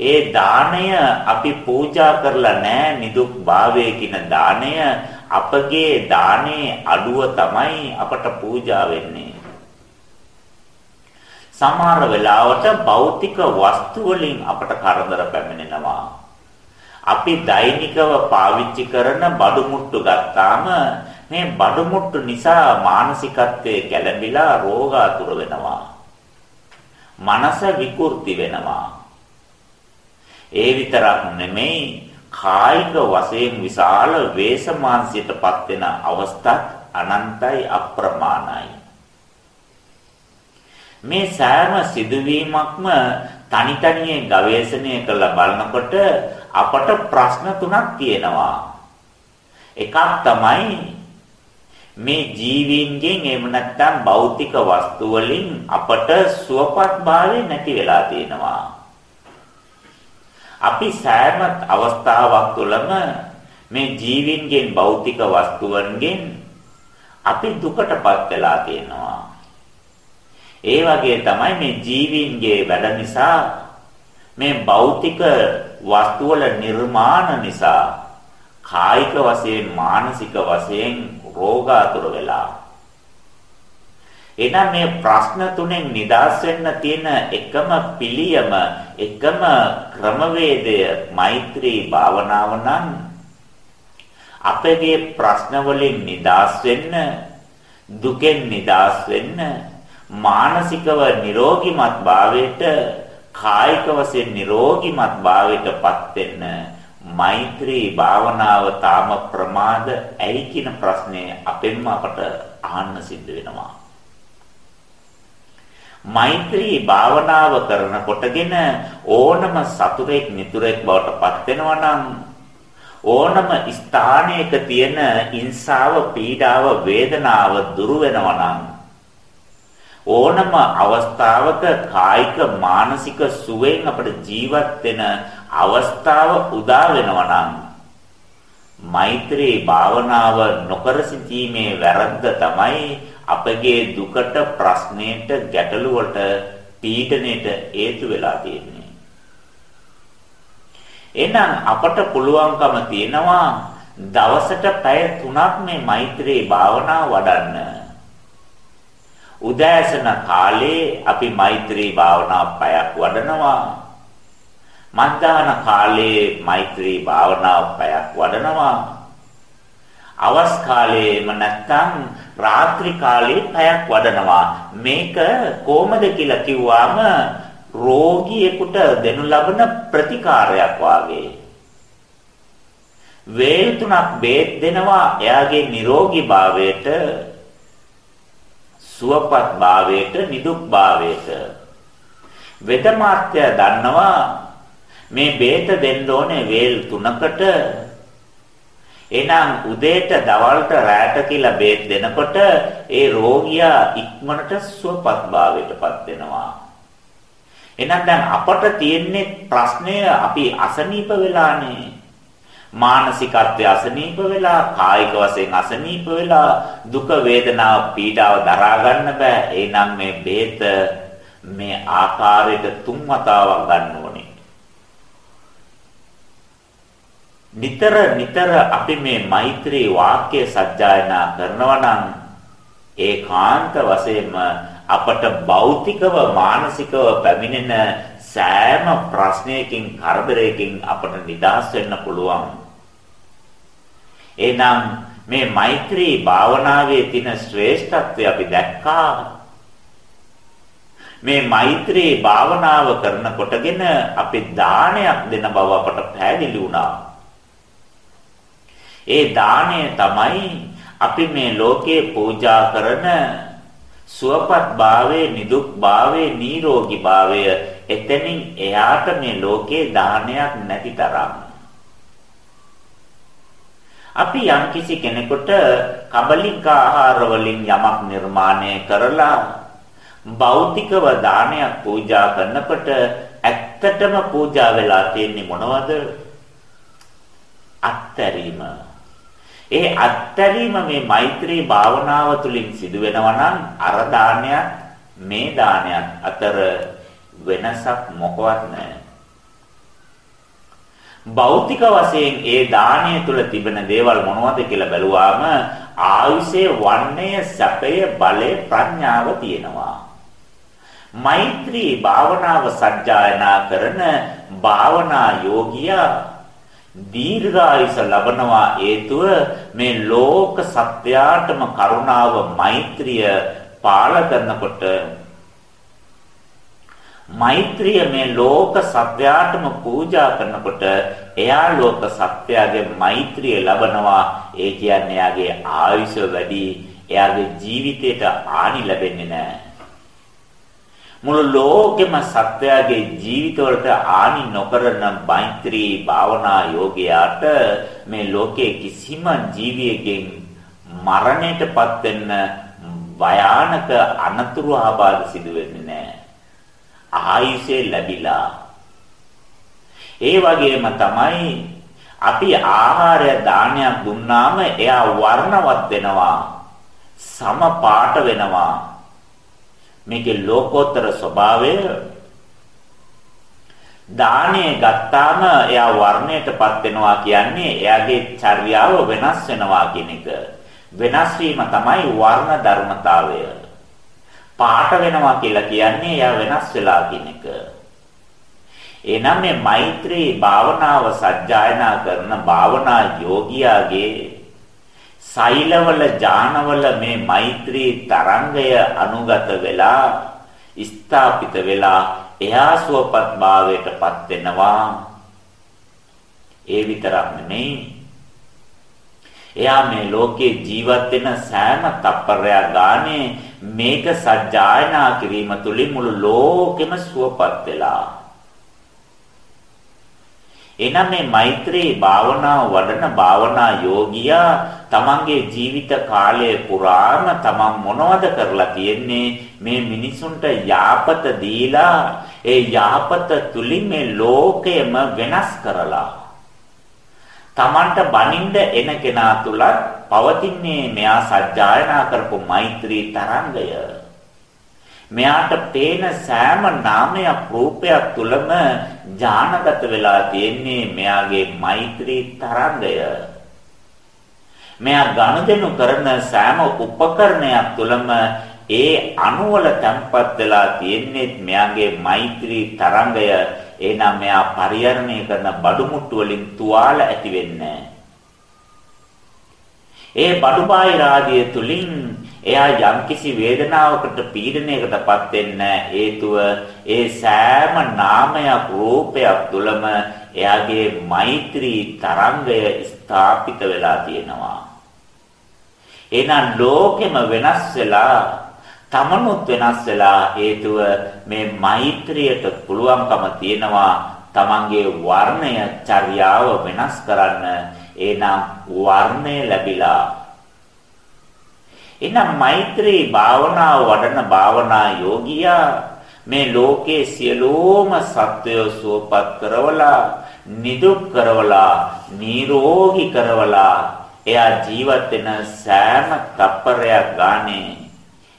ඒ දාණය අපි පූජා කරලා නැහැ නිදුක් භාවයේ කියන දාණය අපගේ දානේ අඩුව තමයි අපට පූජා වෙන්නේ. සමහර වෙලාවට භෞතික වස්තු වලින් අපට කරදර පැමිණෙනවා. අපි දෛනිකව පාවිච්චි කරන බඩු මුට්ටු ගත්තාම මේ බඩු මුට්ටු නිසා මානසිකත්වයේ ගැළඹිලා රෝගාතුර වෙනවා. මනස විකෘති වෙනවා. ඒ විතරක් නෙමෙයි කායික වශයෙන් විශාල වේසමාංශයටපත් වෙන අවස්ථා අනන්තයි අප්‍රමාණයි. මේ සෑම සිදුවීමක්ම තනි තනියෙන් ගවේෂණය කරලා බලනකොට අපට ප්‍රශ්න තුනක් තියෙනවා. එකක් තමයි මේ ජීවීන්ගෙන් එහෙම නැත්නම් භෞතික වස්තු වලින් අපට සුවපත් භාවය නැති වෙලා තියෙනවා. අපි සෑම අවස්ථාවක් තුළම මේ ජීවීන්ගෙන් භෞතික වස්තුවන්ගෙන් අපි දුකටපත් වෙලා තියෙනවා. ඒ වගේ තමයි මේ ජීවීන්ගේ වැඩ නිසා මේ භෞතික වස්තු වල නිර්මාණ නිසා කායික වශයෙන් මානසික වශයෙන් රෝගාතුර වෙලා. එනම් මේ ප්‍රශ්න තුනෙන් නිදහස් වෙන්න තියෙන එකම පිළියම එකම ක්‍රමවේදය මෛත්‍රී භාවනාව නම් අපගේ ප්‍රශ්න වලින් නිදහස් වෙන්න දුකෙන් නිදහස් වෙන්න මානසිකව නිරෝගිමත් භාවයට කායික වශයෙන් නිරෝගිමත් භාවයටපත් වෙන්න මෛත්‍රී භාවනාව තාම ප්‍රමාද ඇයි කියන ප්‍රශ්නේ අපෙන්ම අපට අහන්න සිද්ධ වෙනවා. මෛත්‍රී භාවනාව කරනකොටගෙන ඕනම සතුරෙක් මිතුරෙක් බවට පත් වෙනවා නම් ඕනම ස්ථානයක තියෙන ඉන්සාව පීඩාව වේදනාව දුරු වෙනවා නම් ඕනම අවස්ථාවක කායික මානසික සුවයෙන් අපිට ජීවත් වෙන අවස්ථාව උදා වෙනවා නම් මෛත්‍රී භාවනාව නොකර සිටීමේ වැරද්ද තමයි අපගේ දුකට ප්‍රශ්නෙට ගැටලුවට පීඩණයට හේතු වෙලා තියෙන්නේ. එහෙනම් අපට පුළුවන්කම තියෙනවා දවසට පැය 3ක් මේ මෛත්‍රී භාවනාව වඩන්න. උදෑසන කාලේ අපි මෛත්‍රී භාවනා පැයක් වඩනවා. මධ්‍යහන කාලේ මෛත්‍රී භාවනා පැයක් වඩනවා. අවස් කාලේම නැත්තම් රාත්‍රී කාලේ පැයක් වඩනවා. මේක කොහොමද කියලා කිව්වම රෝගියෙකුට දෙනු ලබන ප්‍රතිකාරයක් වාගේ. වේල් තුනක් බේත් දෙනවා එයාගේ නිරෝගී භාවයට සුවපත් භාවයට නිදුක් භාවයට. වෙදමාත්‍ය දන්නවා මේ බේත දෙන්න ඕනේ වේල් තුනකට. එහෙනම් උදේට දවල්ට රැට කියලා බේත් දෙනකොට ඒ රෝගියා ඉක්මනට සුවපත් භාවයටපත් වෙනවා. එහෙනම් දැන් අපට තියෙන්නේ ප්‍රශ්නය අපි අසනීප වෙලානේ. මානසිකත්වයේ අසනීප වෙලා කායික වශයෙන් අසනීප වෙලා දුක වේදනාව පීඩාව දරා ගන්න බෑ. එහෙනම් මේ බේත මේ ආකාරයට තුන් වතාවක් ගන්න ඕනේ. නිතර නිතර අපි මේ මෛත්‍රී වාක්‍ය සජ්ජායනා කරනවා නම් ඒකාන්ත වශයෙන්ම අපට භෞතිකව මානසිකව පැමිණෙන සෑම ප්‍රශ්නයකින් කරදරයකින් අපට නිදහස් වෙන්න පුළුවන්. එහෙනම් මේ මෛත්‍රී භාවනාවේ තියෙන ශ්‍රේෂ්ඨත්වය අපි දැක්කා. මේ මෛත්‍රී භාවනාව කරනකොටගෙන අපි දානයක් දෙන බව අපට පැහැදිලි වුණා. ඒ දාණය තමයි අපි මේ ලෝකේ පූජා කරන සුවපත් භාවයේ නිදුක් භාවයේ නිරෝගී භාවය එතනින් එයාට මේ ලෝකේ දානයක් නැති තරම් අපි යම්කිසි කෙනෙකුට කබලික ආහාර වලින් යමක් නිර්මාණය කරලා භෞතිකව දානයක් පූජා කරනකොට ඇත්තටම පූජා වෙලා තියෙන්නේ මොනවද? අත්තරීම. ඒ අත්තරීම මේ මෛත්‍රී භාවනාව තුළින් සිදු වෙනවා නම් අර දානයත් මේ දානයත් අතර වෙනසක් මොකවත් නැහැ. භෞතික වශයෙන් ඒ දාණය තුල තිබෙන දේවල් මොනවද කියලා බැලුවාම ආයුෂයේ වර්ණය සැපය බලය ප්‍රඥාව තියෙනවා. මෛත්‍රී භාවනාව සජ්ජායනා කරන භාවනා යෝගියා දීර්ඝායුෂ ලබනවා හේතුව මේ ලෝක සත්‍යයටම කරුණාව මෛත්‍රිය පාල කරනකොට මෛත්‍රිය මේ ලෝක සත්‍යයටම පූජා කරනකොට එයා ලෝක සත්‍යයේ මෛත්‍රිය ලබනවා. ඒ කියන්නේ එයාගේ ආයුෂ වැඩි එයාගේ ජීවිතයට ආනි ලැබෙන්නේ නැහැ. මුළු ලෝකෙම සත්‍යයේ ජීවිතවලට ආනි නොකරන මෛත්‍රී භාවනා යෝගයාට මේ ලෝකයේ කිසිම ජීවියෙකින් මරණයටපත් වෙන්න භයානක අනතුරු ආබාධ සිදු වෙන්නේ නැහැ. ආයුෂේ ලැබිලා. ඒ වගේම තමයි අපි ආහාරය දානයක් දුන්නාම එයා වර්ණවත් වෙනවා සම පාට වෙනවා. මේකේ ලෝකෝත්තර ස්වභාවය දාණය ගත්තාම එයා වර්ණයටපත් වෙනවා කියන්නේ එයාගේ චර්යාව වෙනස් වෙනවා කියන එක. වෙනස් වීම තමයි වර්ණ ධර්මතාවය. පාට වෙනවා කියලා කියන්නේ එයා වෙනස් වෙලා කියන එක. එනම් මේ මෛත්‍රී භාවනාව සජ්ජායනා කරන භාවනා යෝගියාගේ සෛලවල ඥානවල මේ මෛත්‍රී තරංගය අනුගත වෙලා ස්ථාපිත වෙලා එහා සුවපත් භාවයටපත් වෙනවා ඒ විතරක් නෙමෙයි එයා මේ ලෝකේ ජීවත් වෙන සෑම තප්පරයක් ගානේ මේක සජ්ජායනා කිරීම තුළින් මුළු ලෝකෙම සුවපත් වෙලා. එනම් මේ මෛත්‍රී භාවනාව වඩන භාවනා යෝගියා තමන්ගේ ජීවිත කාලය පුරාම තමන් මොනවද කරලා තියෙන්නේ? මේ මිනිසුන්ට යාපත දීලා ඒ යාපත තුලින් මේ ලෝකයම වෙනස් කරලා. තමන්ට බනින්න එන කෙනා තුලත් පවතින්නේ මෙයා සජ්ජායනා කරපු මෛත්‍රී තරංගය. මෙයාට පේන සෑම නාමයක් රූපයක් තුලම ඥානගත වෙලා තියෙන්නේ මෙයාගේ මෛත්‍රී තරංගය. මෙයා ගනුදෙනු කරන සෑම උපකරණයක් තුලම ඒ අණුවල තැම්පත් වෙලා තියෙන්නේ මෙයාගේ මෛත්‍රී තරංගය එනම් මෙයා පරිහරණය කරන බඩු මුට්ටු වලින් තුවාල ඇති වෙන්නේ ඒ බඩු බාහිර ආදිය තුලින් එයා යම්කිසි වේදනාවකට පීඩනයකටපත් වෙන්න හේතුව ඒ සෑම නාමයක් රූපයක් තුලම එයාගේ මෛත්‍රී තරංගය ස්ථාපිත වෙලා තියෙනවා. එහෙනම් ලෝකෙම වෙනස් වෙලා තමනුත් වෙනස් වෙලා හේතුව මේ මෛත්‍රියට පුළුවන්කම තියෙනවා තමන්ගේ වර්ණය චර්යාව වෙනස් කරන්න. එනම් වර්ණය ලැබිලා. එනම් මෛත්‍රී භාවනාව වඩන භාවනා යෝගියා මේ ලෝකයේ සියලුම සත්වයෝ සුවපත් කරවලා නිදුක් කරවලා නිරෝගී කරවලා එයා ජීවත් වෙන සෑම තප්පරයක් ගානේ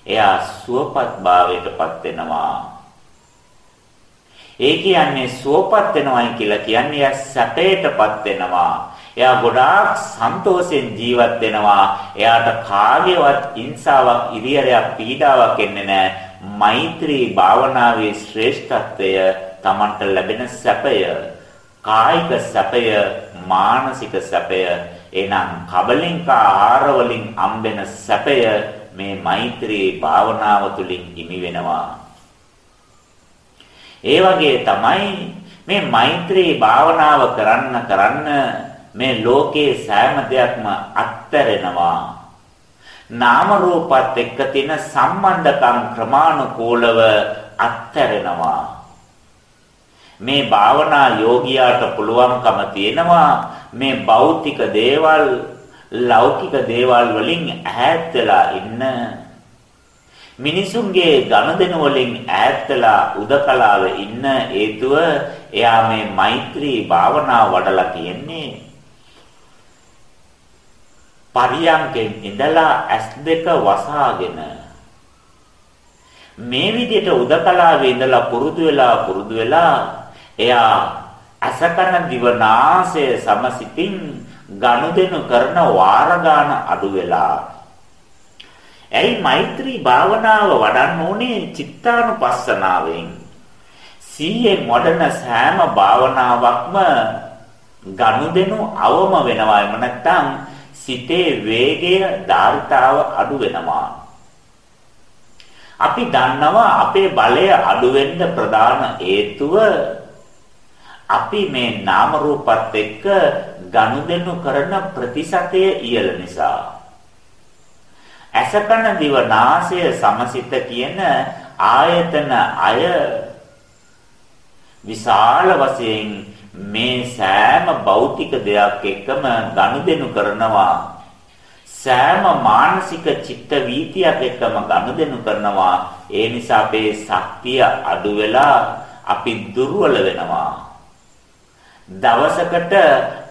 එයා සුවපත් භාවයටපත් වෙනවා. ඒ කියන්නේ සුවපත් වෙනවයි කියලා කියන්නේ එයා සැපයටපත් වෙනවා. එයා ගොඩාක් සන්තෝෂෙන් ජීවත් වෙනවා. එයාට කාගේවත් හිංසාවක්, ඉරියරයක්, පීඩාවක් එන්නේ නැහැ. මෛත්‍රී භාවනාවේ ශ්‍රේෂ්ඨත්වය Tamanට ලැබෙන සැපය, කායික සැපය, මානසික සැපය, එනම් කබලින්ක ආහාර වලින් හම්බෙන සැපය මේ මෛත්‍රී භාවනාව තුළින් හිමි වෙනවා. ඒ වගේ තමයි මේ මෛත්‍රී භාවනාව කරන්න කරන්න මේ ලෝකේ සෑම දෙයක්ම අත්හැරෙනවා. නාම රූපත් එක්ක තියෙන සම්බන්ධකම් ක්‍රමානුකූලව අත්හැරෙනවා. මේ භාවනා යෝගියාට පුළුවන්කම තියෙනවා මේ භෞතික දේවල් ලෞකික දේවල් වලින් ඈත් වෙලා ඉන්න. මිනිසුන්ගේ ගනුදෙනු වලින් ඈත් වෙලා උදකලාවේ ඉන්න හේතුව එයා මේ මෛත්‍රී භාවනාව වඩලා තියෙන්නේ. පරියන්කෙන් ඉඳලා ඇස් දෙක වසාගෙන මේ විදිහට උදකලාවේ ඉඳලා පුරුදු වෙලා පුරුදු වෙලා එයා අසකන දිවනාසය සමසිතින් ගනුදෙනු කරන වාර ගන්න අඩු වෙලා. ඇයි මෛත්‍රී භාවනාව වඩන්න ඕනේ චිත්තානුපස්සනාවෙන්? සීයෙන් වඩන සෑම භාවනාවක්ම ගනුදෙනු අවම වෙනවා. එම නැත්නම් සිතේ වේගය ධාරිතාව අඩු වෙනවා. අපි දන්නවා අපේ බලය අඩු වෙන්න ප්‍රධාන හේතුව අපි මේ නාම රූපත් එක්ක ගනුදෙනු කරන ප්‍රතිශතය ඉහළ නිසා. ඇසකන දිව නාසය සමසිත කියන ආයතන අය විශාල වශයෙන් මේ සෑම භෞතික දෙයක් එක්කම ගනුදෙනු කරනවා. සෑම මානසික චිත්ත වීතියක් එක්කම ගනුදෙනු කරනවා. ඒ නිසා අපේ ශක්තිය අඩු වෙලා අපි දුර්වල වෙනවා. දවසකට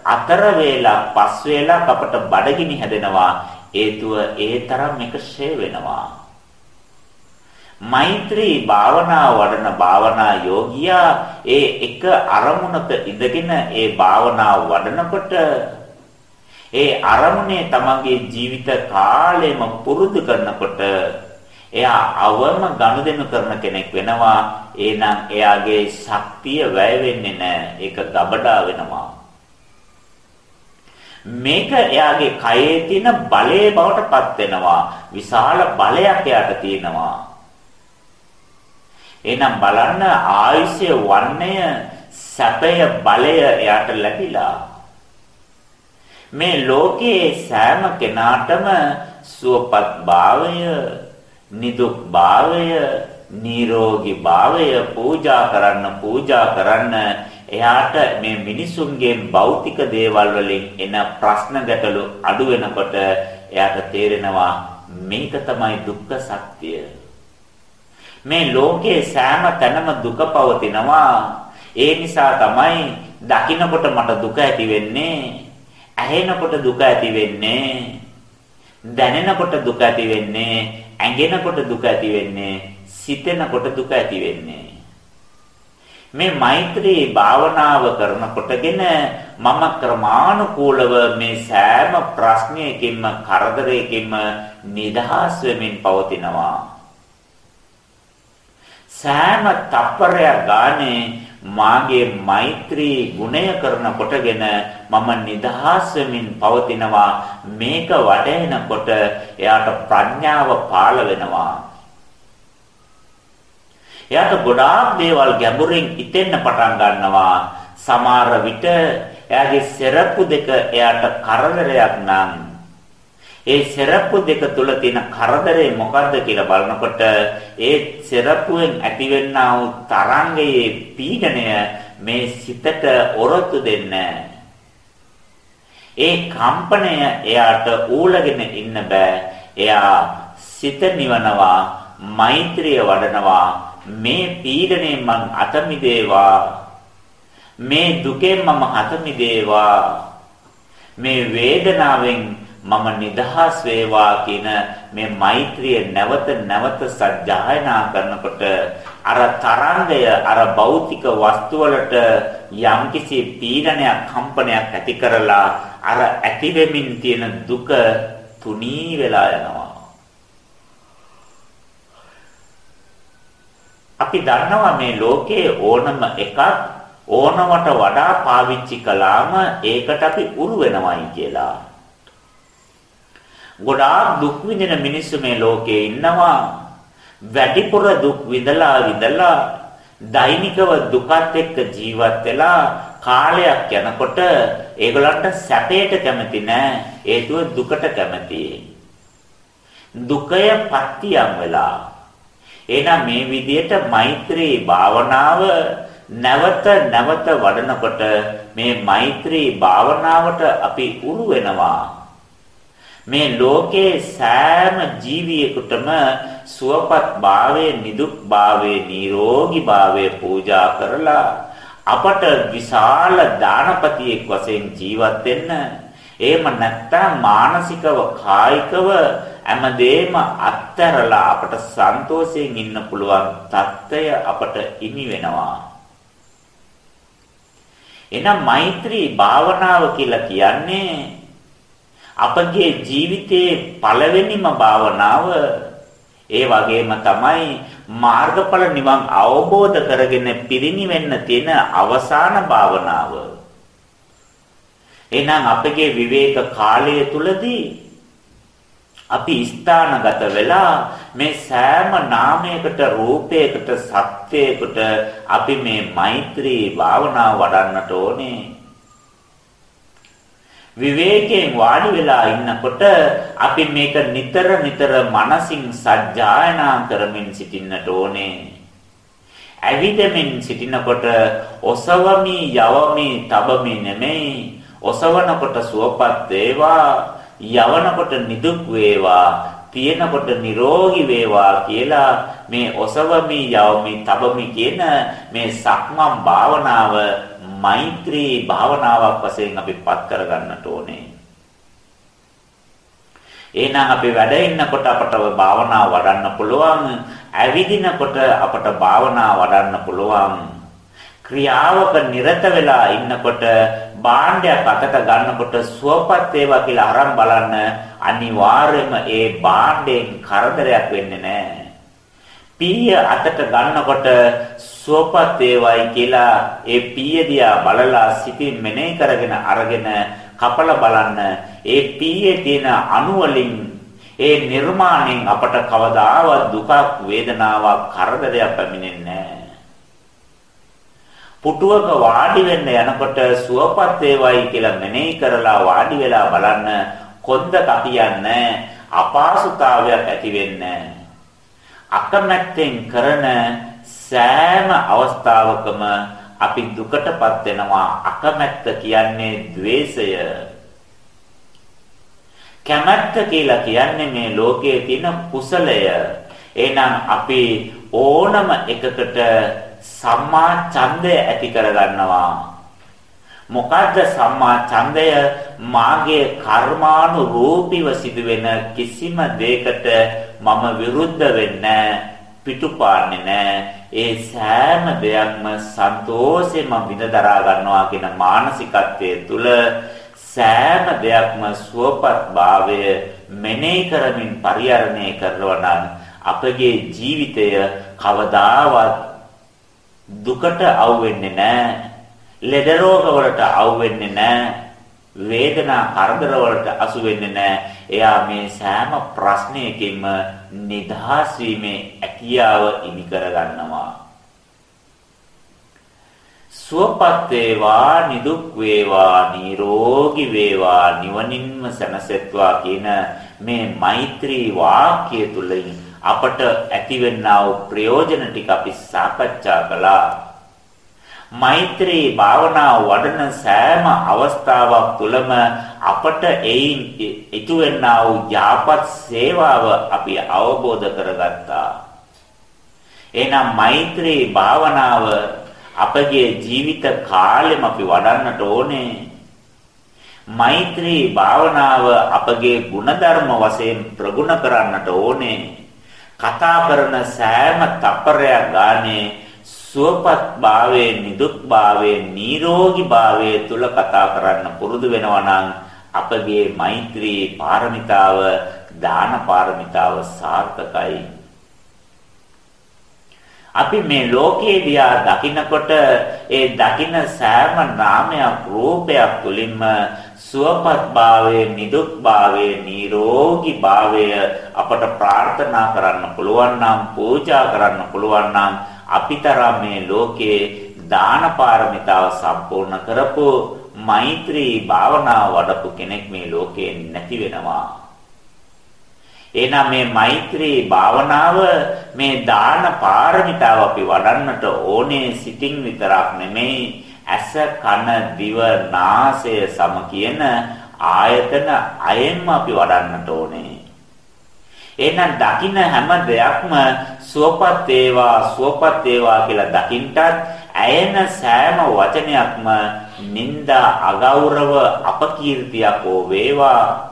අතර වේලක් පස් වේලක් අපට බඩගිනි හැදෙනවා. හේතුව ඒ තරම් එක ෂේ වෙනවා. මෛත්‍රී භාවනා වඩන භාවනා යෝගියා ඒ එක අරමුණක ඉඳගෙන ඒ භාවනාව වඩනකොට ඒ අරමුණේ තමන්ගේ ජීවිත කාලෙම පුරුදු කරනකොට එයා අවම ගනුදෙනු කරන කෙනෙක් වෙනවා. එහෙනම් එයාගේ ශක්තිය වැය වෙන්නේ නැහැ. ඒක ගබඩා වෙනවා. මේක එයාගේ කයේ තියෙන බලයේ බවට පත් වෙනවා. විශාල බලයක් එයාට තියෙනවා. එහෙනම් බලන්න ආයුෂය වන්නය සැපය බලය එයාට ලැබිලා මේ ලෝකයේ සෑම කෙනාටම සුවපත් භාවය නිදුක් භාවය නිරෝගී භාවය පූජා කරන්න පූජා කරන්න. එයාට මේ මිනිසුන්ගේ භෞතික දේවල් වලින් එන ප්‍රශ්න ගැටලු අඩු වෙනකොට එයාට තේරෙනවා මේක තමයි දුක්ඛ සත්‍ය. මේ ලෝකේ සෑම තැනම දුක පවතිනවා. ඒ නිසා තමයි දකින්නකොට මට දුක ඇති වෙන්නේ ඇහෙනකොට දුක ඇති වෙන්නේ දැනෙනකොට දුක ඇති වෙන්නේ ඇඟෙනකොට දුක ඇති වෙන්නේ සිතෙනකොට දුක ඇති වෙන්නේ. මේ මෛත්‍රී භාවනාව කරනකොටගෙන මම ක්‍රමානුකූලව මේ සෑම ප්‍රශ්නයකින්ම කරදරයකින්ම නිදහස් වෙමින් පවතිනවා. සෑම තප්පරයක් ගානේ මාගේ මෛත්‍රී ගුණය කරන කොටගෙන මම නිදහස් වෙමින් පවතිනවා. මේක වඩනකොට එයාට ප්‍රඥාව පාළ වෙනවා. එයාට ගොඩාක් දේවල් ගැඹුරින් හිතෙන්න පටන් ගන්නවා. සමහර විට එයාගේ සෙරප්පු දෙක එයාට කරදරයක් නම් ඒ සෙරප්පු දෙක තුල තියෙන කරදරේ මොකද්ද කියලා බලනකොට ඒ සෙරප්පුවෙන් ඇතිවෙනා වූ තරංගයේ පීඩනය මේ සිතට ඔරොත්තු දෙන්නේ ඒ කම්පනය එයාට ඌලගෙන ඉන්න බෑ. එයා සිත නිවනවා, මෛත්‍රිය වඩනවා. මේ පීඩණයෙන් මං අත මිදේවා. මේ දුකෙන් මම අත මිදේවා. මේ වේදනාවෙන් මම නිදහස් වේවා කියන මේ මෛත්‍රිය නැවත නැවත සජ්ජායනා කරනකොට අර තරංගය අර භෞතික වස්තු වලට යම්කිසි පීඩනයක් කම්පනයක් ඇති කරලා අර ඇති වෙමින් තියෙන දුක තුනී වෙලා යනවා. අපි දන්නවා මේ ලෝකයේ ඕනම එකක් ඕනවට වඩා පාවිච්චි කළාම ඒකට අපි උරු වෙනවයි කියලා. ගොඩාක් දුක් විඳින මිනිස්සු මේ ලෝකේ ඉන්නවා. වැඩිපුර දුක් විඳලා විඳලා දෛනිකව දුකත් එක්ක ජීවත් වෙලා කාලයක් යනකොට ඒගොල්ලන්ට සැපයට කැමති නෑ. හේතුව දුකට කැමතියි. දුකය පත්‍තියම් වෙලා. එහෙනම් මේ විදිහට මෛත්‍රී භාවනාව නැවත නැවත වඩනකොට මේ මෛත්‍රී භාවනාවට අපි උරු වෙනවා. මේ ලෝකේ සෑම ජීවියෙකුටම සුවපත් භාවයේ නිදුක් භාවයේ නිරෝගී භාවයේ පූජා කරලා අපට විශාල දානපතියෙක් වශයෙන් ජීවත් වෙන්න. එහෙම නැත්නම් මානසිකව කායිකව හැමදේම අත්හැරලා අපට සන්තෝෂයෙන් ඉන්න පුළුවන් தত্ত্বය අපට ඉනි වෙනවා. එහෙනම් මෛත්‍රී භාවනාව කියලා කියන්නේ අපගේ ජීවිතයේ පළවෙනිම භාවනාව ඒ වගේම තමයි මාර්ගඵල නිවන් අවබෝධ කරගෙන පිරිණිවෙන්න තියෙන අවසාන භාවනාව. එහෙනම් අපගේ විවේක කාලය තුලදී අපි ස්ථානගත වෙලා මේ සෑම නාමයකට රූපයකට සත්‍යයකට අපි මේ මෛත්‍රී භාවනාව වඩන්නට ඕනේ. විවේකයෙන් වාඩි වෙලා ඉන්නකොට අපි මේක නිතර නිතර මනසින් සජ්ජායනා කරමින් සිටින්නට ඕනේ. ඇවිදමින් සිටිනකොට ඔසවමි යවමි තබමි නෙමෙයි ඔසවනකොට සුවපත් වේවා යවනකොට නිදුක් වේවා තියෙනකොට නිරෝගී වේවා කියලා මේ ඔසවමි යවමි තබමි කියන මේ සක්මන් භාවනාව මෛත්‍රී භාවනාවක් වශයෙන් අපි පත් කරගන්නට ඕනේ. එහෙනම් අපි වැඩ ඉන්නකොට අපට භාවනාව වඩන්න පුළුවන්. ඇවිදිනකොට අපට භාවනාව වඩන්න පුළුවන්. ක්‍රියාවක නිරත වෙලා ඉන්නකොට භාණ්ඩයක් අතට ගන්නකොට සුවපත් වේවා කියලා අරන් බලන්න අනිවාර්යයෙන්ම ඒ භාණ්ඩයෙන් කරදරයක් වෙන්නේ නැහැ. පීය අතට ගන්නකොට සුවපත් වේවයි කියලා ඒ පීය දිහා බලලා සිතින් මෙනෙහි කරගෙන අරගෙන කපලා බලන්න ඒ පීයේ තියෙන අණු වලින් ඒ නිර්මාණයෙන් අපට කවදාවත් දුකක් වේදනාවක් කරදරයක් පැමිණෙන්නේ නැහැ. පුටුවක වාඩි වෙන්න යනකොට සුවපත් වේවයි කියලා මෙනෙහි කරලා වාඩි වෙලා බලන්න කොන්ද කපියන්නේ අපහසුතාවයක් ඇති වෙන්නේ අකමැත්තෙන් කරන සෑම අවස්ථාවකම අපි දුකටපත් වෙනවා. අකමැත්ත කියන්නේ द्वේෂය කැමැත්ත කියලා කියන්නේ මේ ලෝකයේ තියෙන කුසලය. එහෙනම් අපි ඕනම එකකට සම්මා ඡන්දය ඇති කරගන්නවා. මොකද්ද සම්මා ඡන්දය? මාගේ කර්මානුරූපීව සිදුවෙන කිසිම දෙයකට මම විරුද්ධ වෙන්නේ පිටුපාන්නේ නැහැ ඒ සෑම දෙයක්ම සන්තෝෂයෙන් මම විඳ දරා ගන්නවා කියන මානසිකත්වයේ තුල සෑම දෙයක්ම සුවපත් භාවය මෙනෙහි කරමින් පරිහරණය කරනවා නම් අපගේ ජීවිතය කවදාවත් දුකට අවු වෙන්නේ නැහැ. ලෙඩ රෝග වලට අවු වෙන්නේ නැහැ. වේදනා කරදර වලට අසු වෙන්නේ නැහැ. එයා මේ සෑම ප්‍රශ්නයකින්ම නිදහස් වීමේ හැකියාව ඉදි කර ගන්නවා. සුවපත් වේවා නිදුක් වේවා නිරෝගී වේවා නිවනින්ම සැනසෙත්වා කියන මේ මෛත්‍රී වාක්‍ය තුලින් අපට ඇතිවෙනා වූ ප්‍රයෝජන ටික අපි සාකච්ඡා කළා. මෛත්‍රී භාවනාව වඩන සෑම අවස්ථාවක් තුළම අපට එයින් ඉතු වෙනා වූ යාපත් සේවාව අපි අවබෝධ කරගත්තා. එහෙනම් මෛත්‍රී භාවනාව අපගේ ජීවිත කාලෙම අපි වඩන්නට ඕනේ. මෛත්‍රී භාවනාව අපගේ ಗುಣධර්ම වශයෙන් ප්‍රගුණ කරන්නට ඕනේ. කතා කරන සෑම තප්පරයක් ගානේ සුවපත් භාවයේ නිදුක් භාවයේ නිරෝගී භාවයේ තුල කතා කරන්න පුරුදු වෙනවා නම් අපගේ මෛත්‍රී පාරමිතාව දාන පාරමිතාව සාර්ථකයි. අපි මේ ලෝකයේ දිහා දකිනකොට ඒ දකින සෑම නාමයක් රූපයක් තුලින්ම සුවපත් භාවයේ නිදුක් භාවයේ නිරෝගී භාවය අපට ප්‍රාර්ථනා කරන්න පුළුවන් නම් පූජා කරන්න පුළුවන් නම් අපිතරම් මේ ලෝකයේ දාන පාරමිතාව සම්පූර්ණ කරපු මෛත්‍රී භාවනාව වඩපු කෙනෙක් මේ ලෝකේ නැති වෙනවා. එහෙනම් මේ මෛත්‍රී භාවනාව මේ දාන පාරමිතාව අපි වඩන්නට ඕනේ සිතින් විතරක් නෙමෙයි ඇස කන දිව නාසය සම කියන ආයතන අයෙන්ම අපි වඩන්නට ඕනේ. එහෙනම් දකින්න හැම දෙයක්ම සුවපත් වේවා සුවපත් වේවා කියලා දකින්නටත් ඇයෙන සෑම වචනයක්ම නිന്ദා අගෞරව අපකීර්තියක් හෝ වේවා.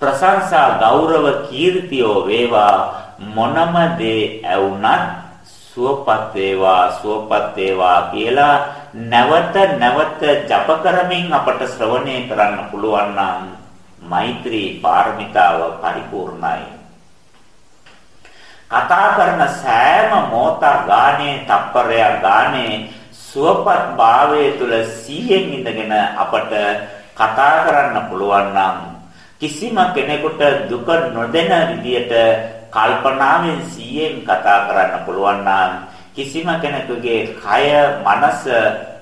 ප්‍රශංසා ගෞරව කීර්තියෝ වේවා. මොනම දේ ඇවුනත් සුවපත් වේවා සුවපත් වේවා කියලා නැවත නැවත ජප කරමින් අපට ශ්‍රවණය කරන්න පුළුවන් නම් මෛත්‍රී පාරමිතාව පරිපූර්ණයි. කතා කරන සෑම මොහොතක් ගානේ තප්පරයක් ගානේ සුවපත් භාවයේ තුල සීයෙන් ඉඳගෙන අපට කතා කරන්න පුළුවන් නම් කිසිම කෙනෙකුට දුක නොදෙන විදියට කල්පනාවෙන් සීයෙන් කතා කරන්න පුළුවන් නම් කිසිම කෙනෙකුගේ කය මනස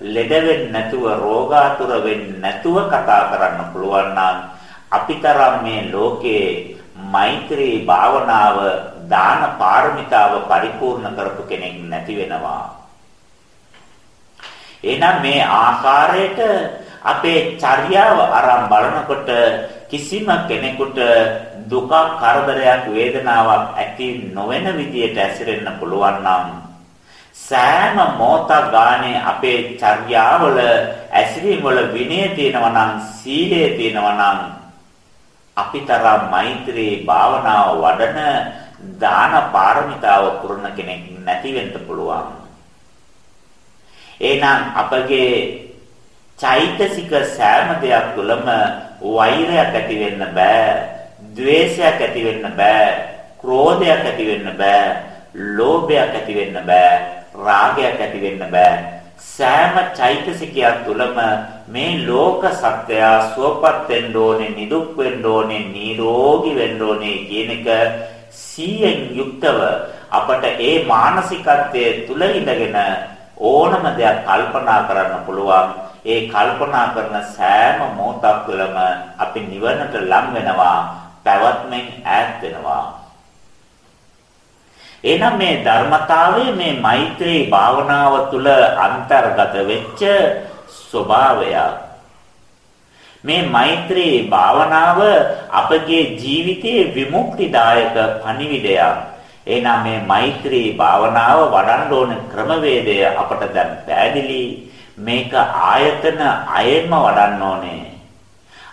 ලෙඩ වෙන්නේ නැතුව රෝගාතුර වෙන්නේ නැතුව කතා කරන්න පුළුවන් නම් අපිතරම් මේ ලෝකේ මෛත්‍රී භාවනාව දාන පාරමිතාව පරිපූර්ණ කරපු කෙනෙක් නැති වෙනවා. එහෙනම් මේ ආකාරයට අපේ චර්යාව අරන් බලනකොට කිසිම කෙනෙකුට දුක කරදරයක් වේදනාවක් ඇති නොවන විදියට ඇසිරෙන්න පුළුවන් නම් සෑම මොහොතක් ගානේ අපේ චර්යාවල ඇසිරීම වල විනය තියෙනවා නම් සීලය තියෙනවා නම් අපිතරම් මෛත්‍රී භාවනාව වඩන දාන පාරමිතාව පුරන කෙනෙක් නැති වෙන්න පුළුවන්. එහෙනම් අපගේ චෛතසික සෑම දෙයක් තුළම වෛරයක් ඇති වෙන්න බෑ, ద్వේෂයක් ඇති වෙන්න බෑ, ක්‍රෝධයක් ඇති වෙන්න බෑ, ලෝභයක් ඇති වෙන්න බෑ, රාගයක් ඇති වෙන්න බෑ. සෑම චෛතසිකයක් තුළම මේ ලෝක සත්‍යය සුවපත් වෙන්න ඕනේ, නිදුක් වෙන්න ඕනේ, නිරෝගී වෙන්න ඕනේ කියන එක සීයෙන් යුක්තව අපට ඒ මානසිකත්වයේ තුල ඉඳගෙන ඕනම දෙයක් කල්පනා කරන්න පුළුවන්. ඒ කල්පනා කරන සෑම මොහොතක් තුළම අපි නිවනට ලං වෙනවා, පැවැත්මෙන් ඈත් වෙනවා. එහෙනම් මේ ධර්මතාවයේ මේ මෛත්‍රී භාවනාව තුළ අන්තර්ගත වෙච්ච ස්වභාවයක් මේ මෛත්‍රී භාවනාව අපගේ ජීවිතයේ විමුක්තිදායක පණිවිඩයක්. එහෙනම් මේ මෛත්‍රී භාවනාව වඩන්න ඕන ක්‍රමවේදය අපට දැන් පැහැදිලි. මේක ආයතන අයෙන්ම වඩන්න ඕනේ.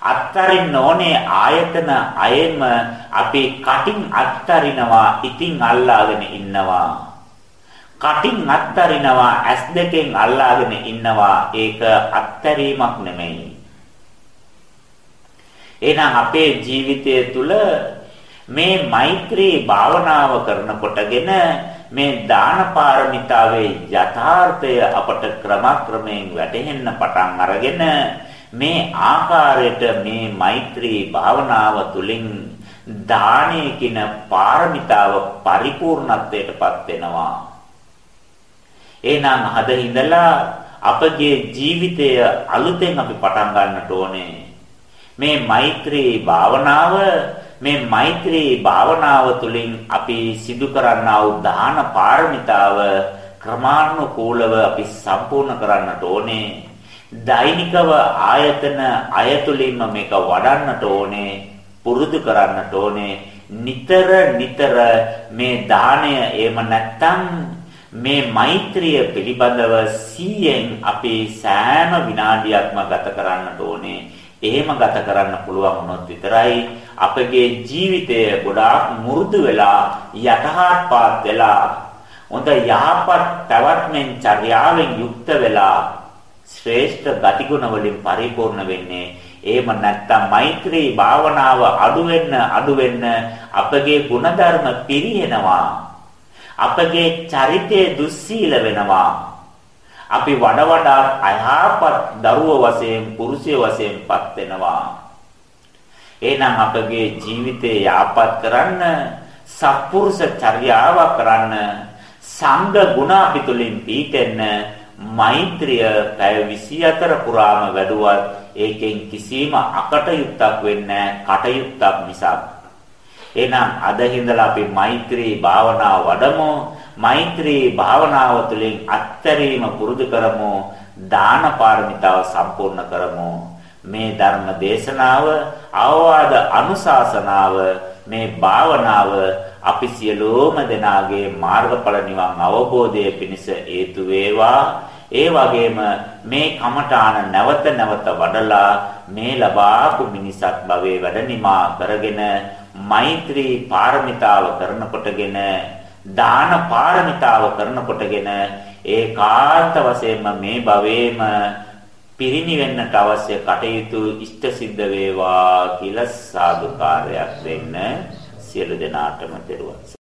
අත්තරින්න ඕනේ ආයතන අයෙන්ම අපි කටින් අත්තරිනවා ඉතින් අල්ලාගෙන ඉන්නවා. කටින් අත්තරිනවා ඇස් දෙකෙන් අල්ලාගෙන ඉන්නවා ඒක අත්තරීමක් නෙමෙයි එහෙනම් අපේ ජීවිතය තුළ මේ මෛත්‍රී භාවනාව කරනකොටගෙන මේ දාන පාරමිතාවේ යථාර්ථය අපට ක්‍රමක්‍රමයෙන් වැටහෙන්න පටන් අරගෙන මේ ආකාරයට මේ මෛත්‍රී භාවනාව තුළින් දානයේ කින පාරමිතාව පරිපූර්ණත්වයටපත් වෙනවා. එහෙනම් හද ඉඳලා අපගේ ජීවිතය අලුතෙන් අපි පටන් ගන්නට ඕනේ. මේ මෛත්‍රී භාවනාව මේ මෛත්‍රී භාවනාව තුළින් අපි සිදු කරන්නා වූ දාන පාරමිතාව ක්‍රමානුකූලව අපි සම්පූර්ණ කරන්නට ඕනේ. දෛනිකව ආයතන අයතුලින්ම මේක වඩන්නට ඕනේ. පුරුදු කරන්නට ඕනේ. නිතර නිතර මේ දාණය එහෙම නැත්තම් මේ මෛත්‍රිය පිළිබඳව 100න් අපි සෑම විනාඩියක්ම ගත කරන්නට ඕනේ. එහෙම ගත කරන්න පුළුවන් වුණොත් විතරයි අපගේ ජීවිතය ගොඩාක් මුරුදු වෙලා යටහත්පාත් වෙලා හොඳ යහපත් පැවැත්මෙන් චර්යාවෙන් යුක්ත වෙලා ශ්‍රේෂ්ඨ ගතිගුණ වලින් පරිපූර්ණ වෙන්නේ. එහෙම නැත්නම් මෛත්‍රී භාවනාව අඩු වෙන්න අඩු වෙන්න අපගේ ಗುಣධර්ම පිරිහෙනවා. අපගේ චරිතය දුස්සීල වෙනවා. අපි වඩ වඩාත් අයහපත් දරුව වශයෙන් පුරුෂය වශයෙන්පත් වෙනවා. එහෙනම් අපගේ ජීවිතේ යාපත් කරන්න සත්පුරුෂ චර්යාව කරන්න සංඝ ගුණ අපි තුලින් පීඨෙන්න මෛත්‍රිය පැය 24 පුරාම වැඩුවත් ඒකෙන් කිසිම අකටයුත්තක් වෙන්නේ කටයුත්තක් මිසක් එහෙනම් අද හිඳලා අපි මෛත්‍රී භාවනාව වඩමු මෛත්‍රී භාවනාව තුළින් අත්තරීම පුරුදු කරමු දාන පාරමිතාව සම්පූර්ණ කරමු. මේ ධර්ම දේශනාව අවවාද අනුශාසනාව මේ භාවනාව අපි සියලුම දෙනාගේ මාර්ගඵල නිවන් අවබෝධයේ පිණිස හේතු වේවා. ඒ වගේම මේ කමඨාන නැවත නැවත වඩලා මේ ලබාපු මිනිසත් භවයේ වැඩ නිමා කරගෙන මෛත්‍රී පාරමිතාව කරනකොටගෙන දාන පාරමිතාව කරනකොටගෙන ඒකාන්ත වශයෙන්ම මේ භවයේම පිරිණිවෙන්නට අවශ්‍ය කටයුතු ඉෂ්ට සිද්ධ වේවා කියලා සාදුකාරයක් දෙන්න සියලු දෙනාටම දරුවන්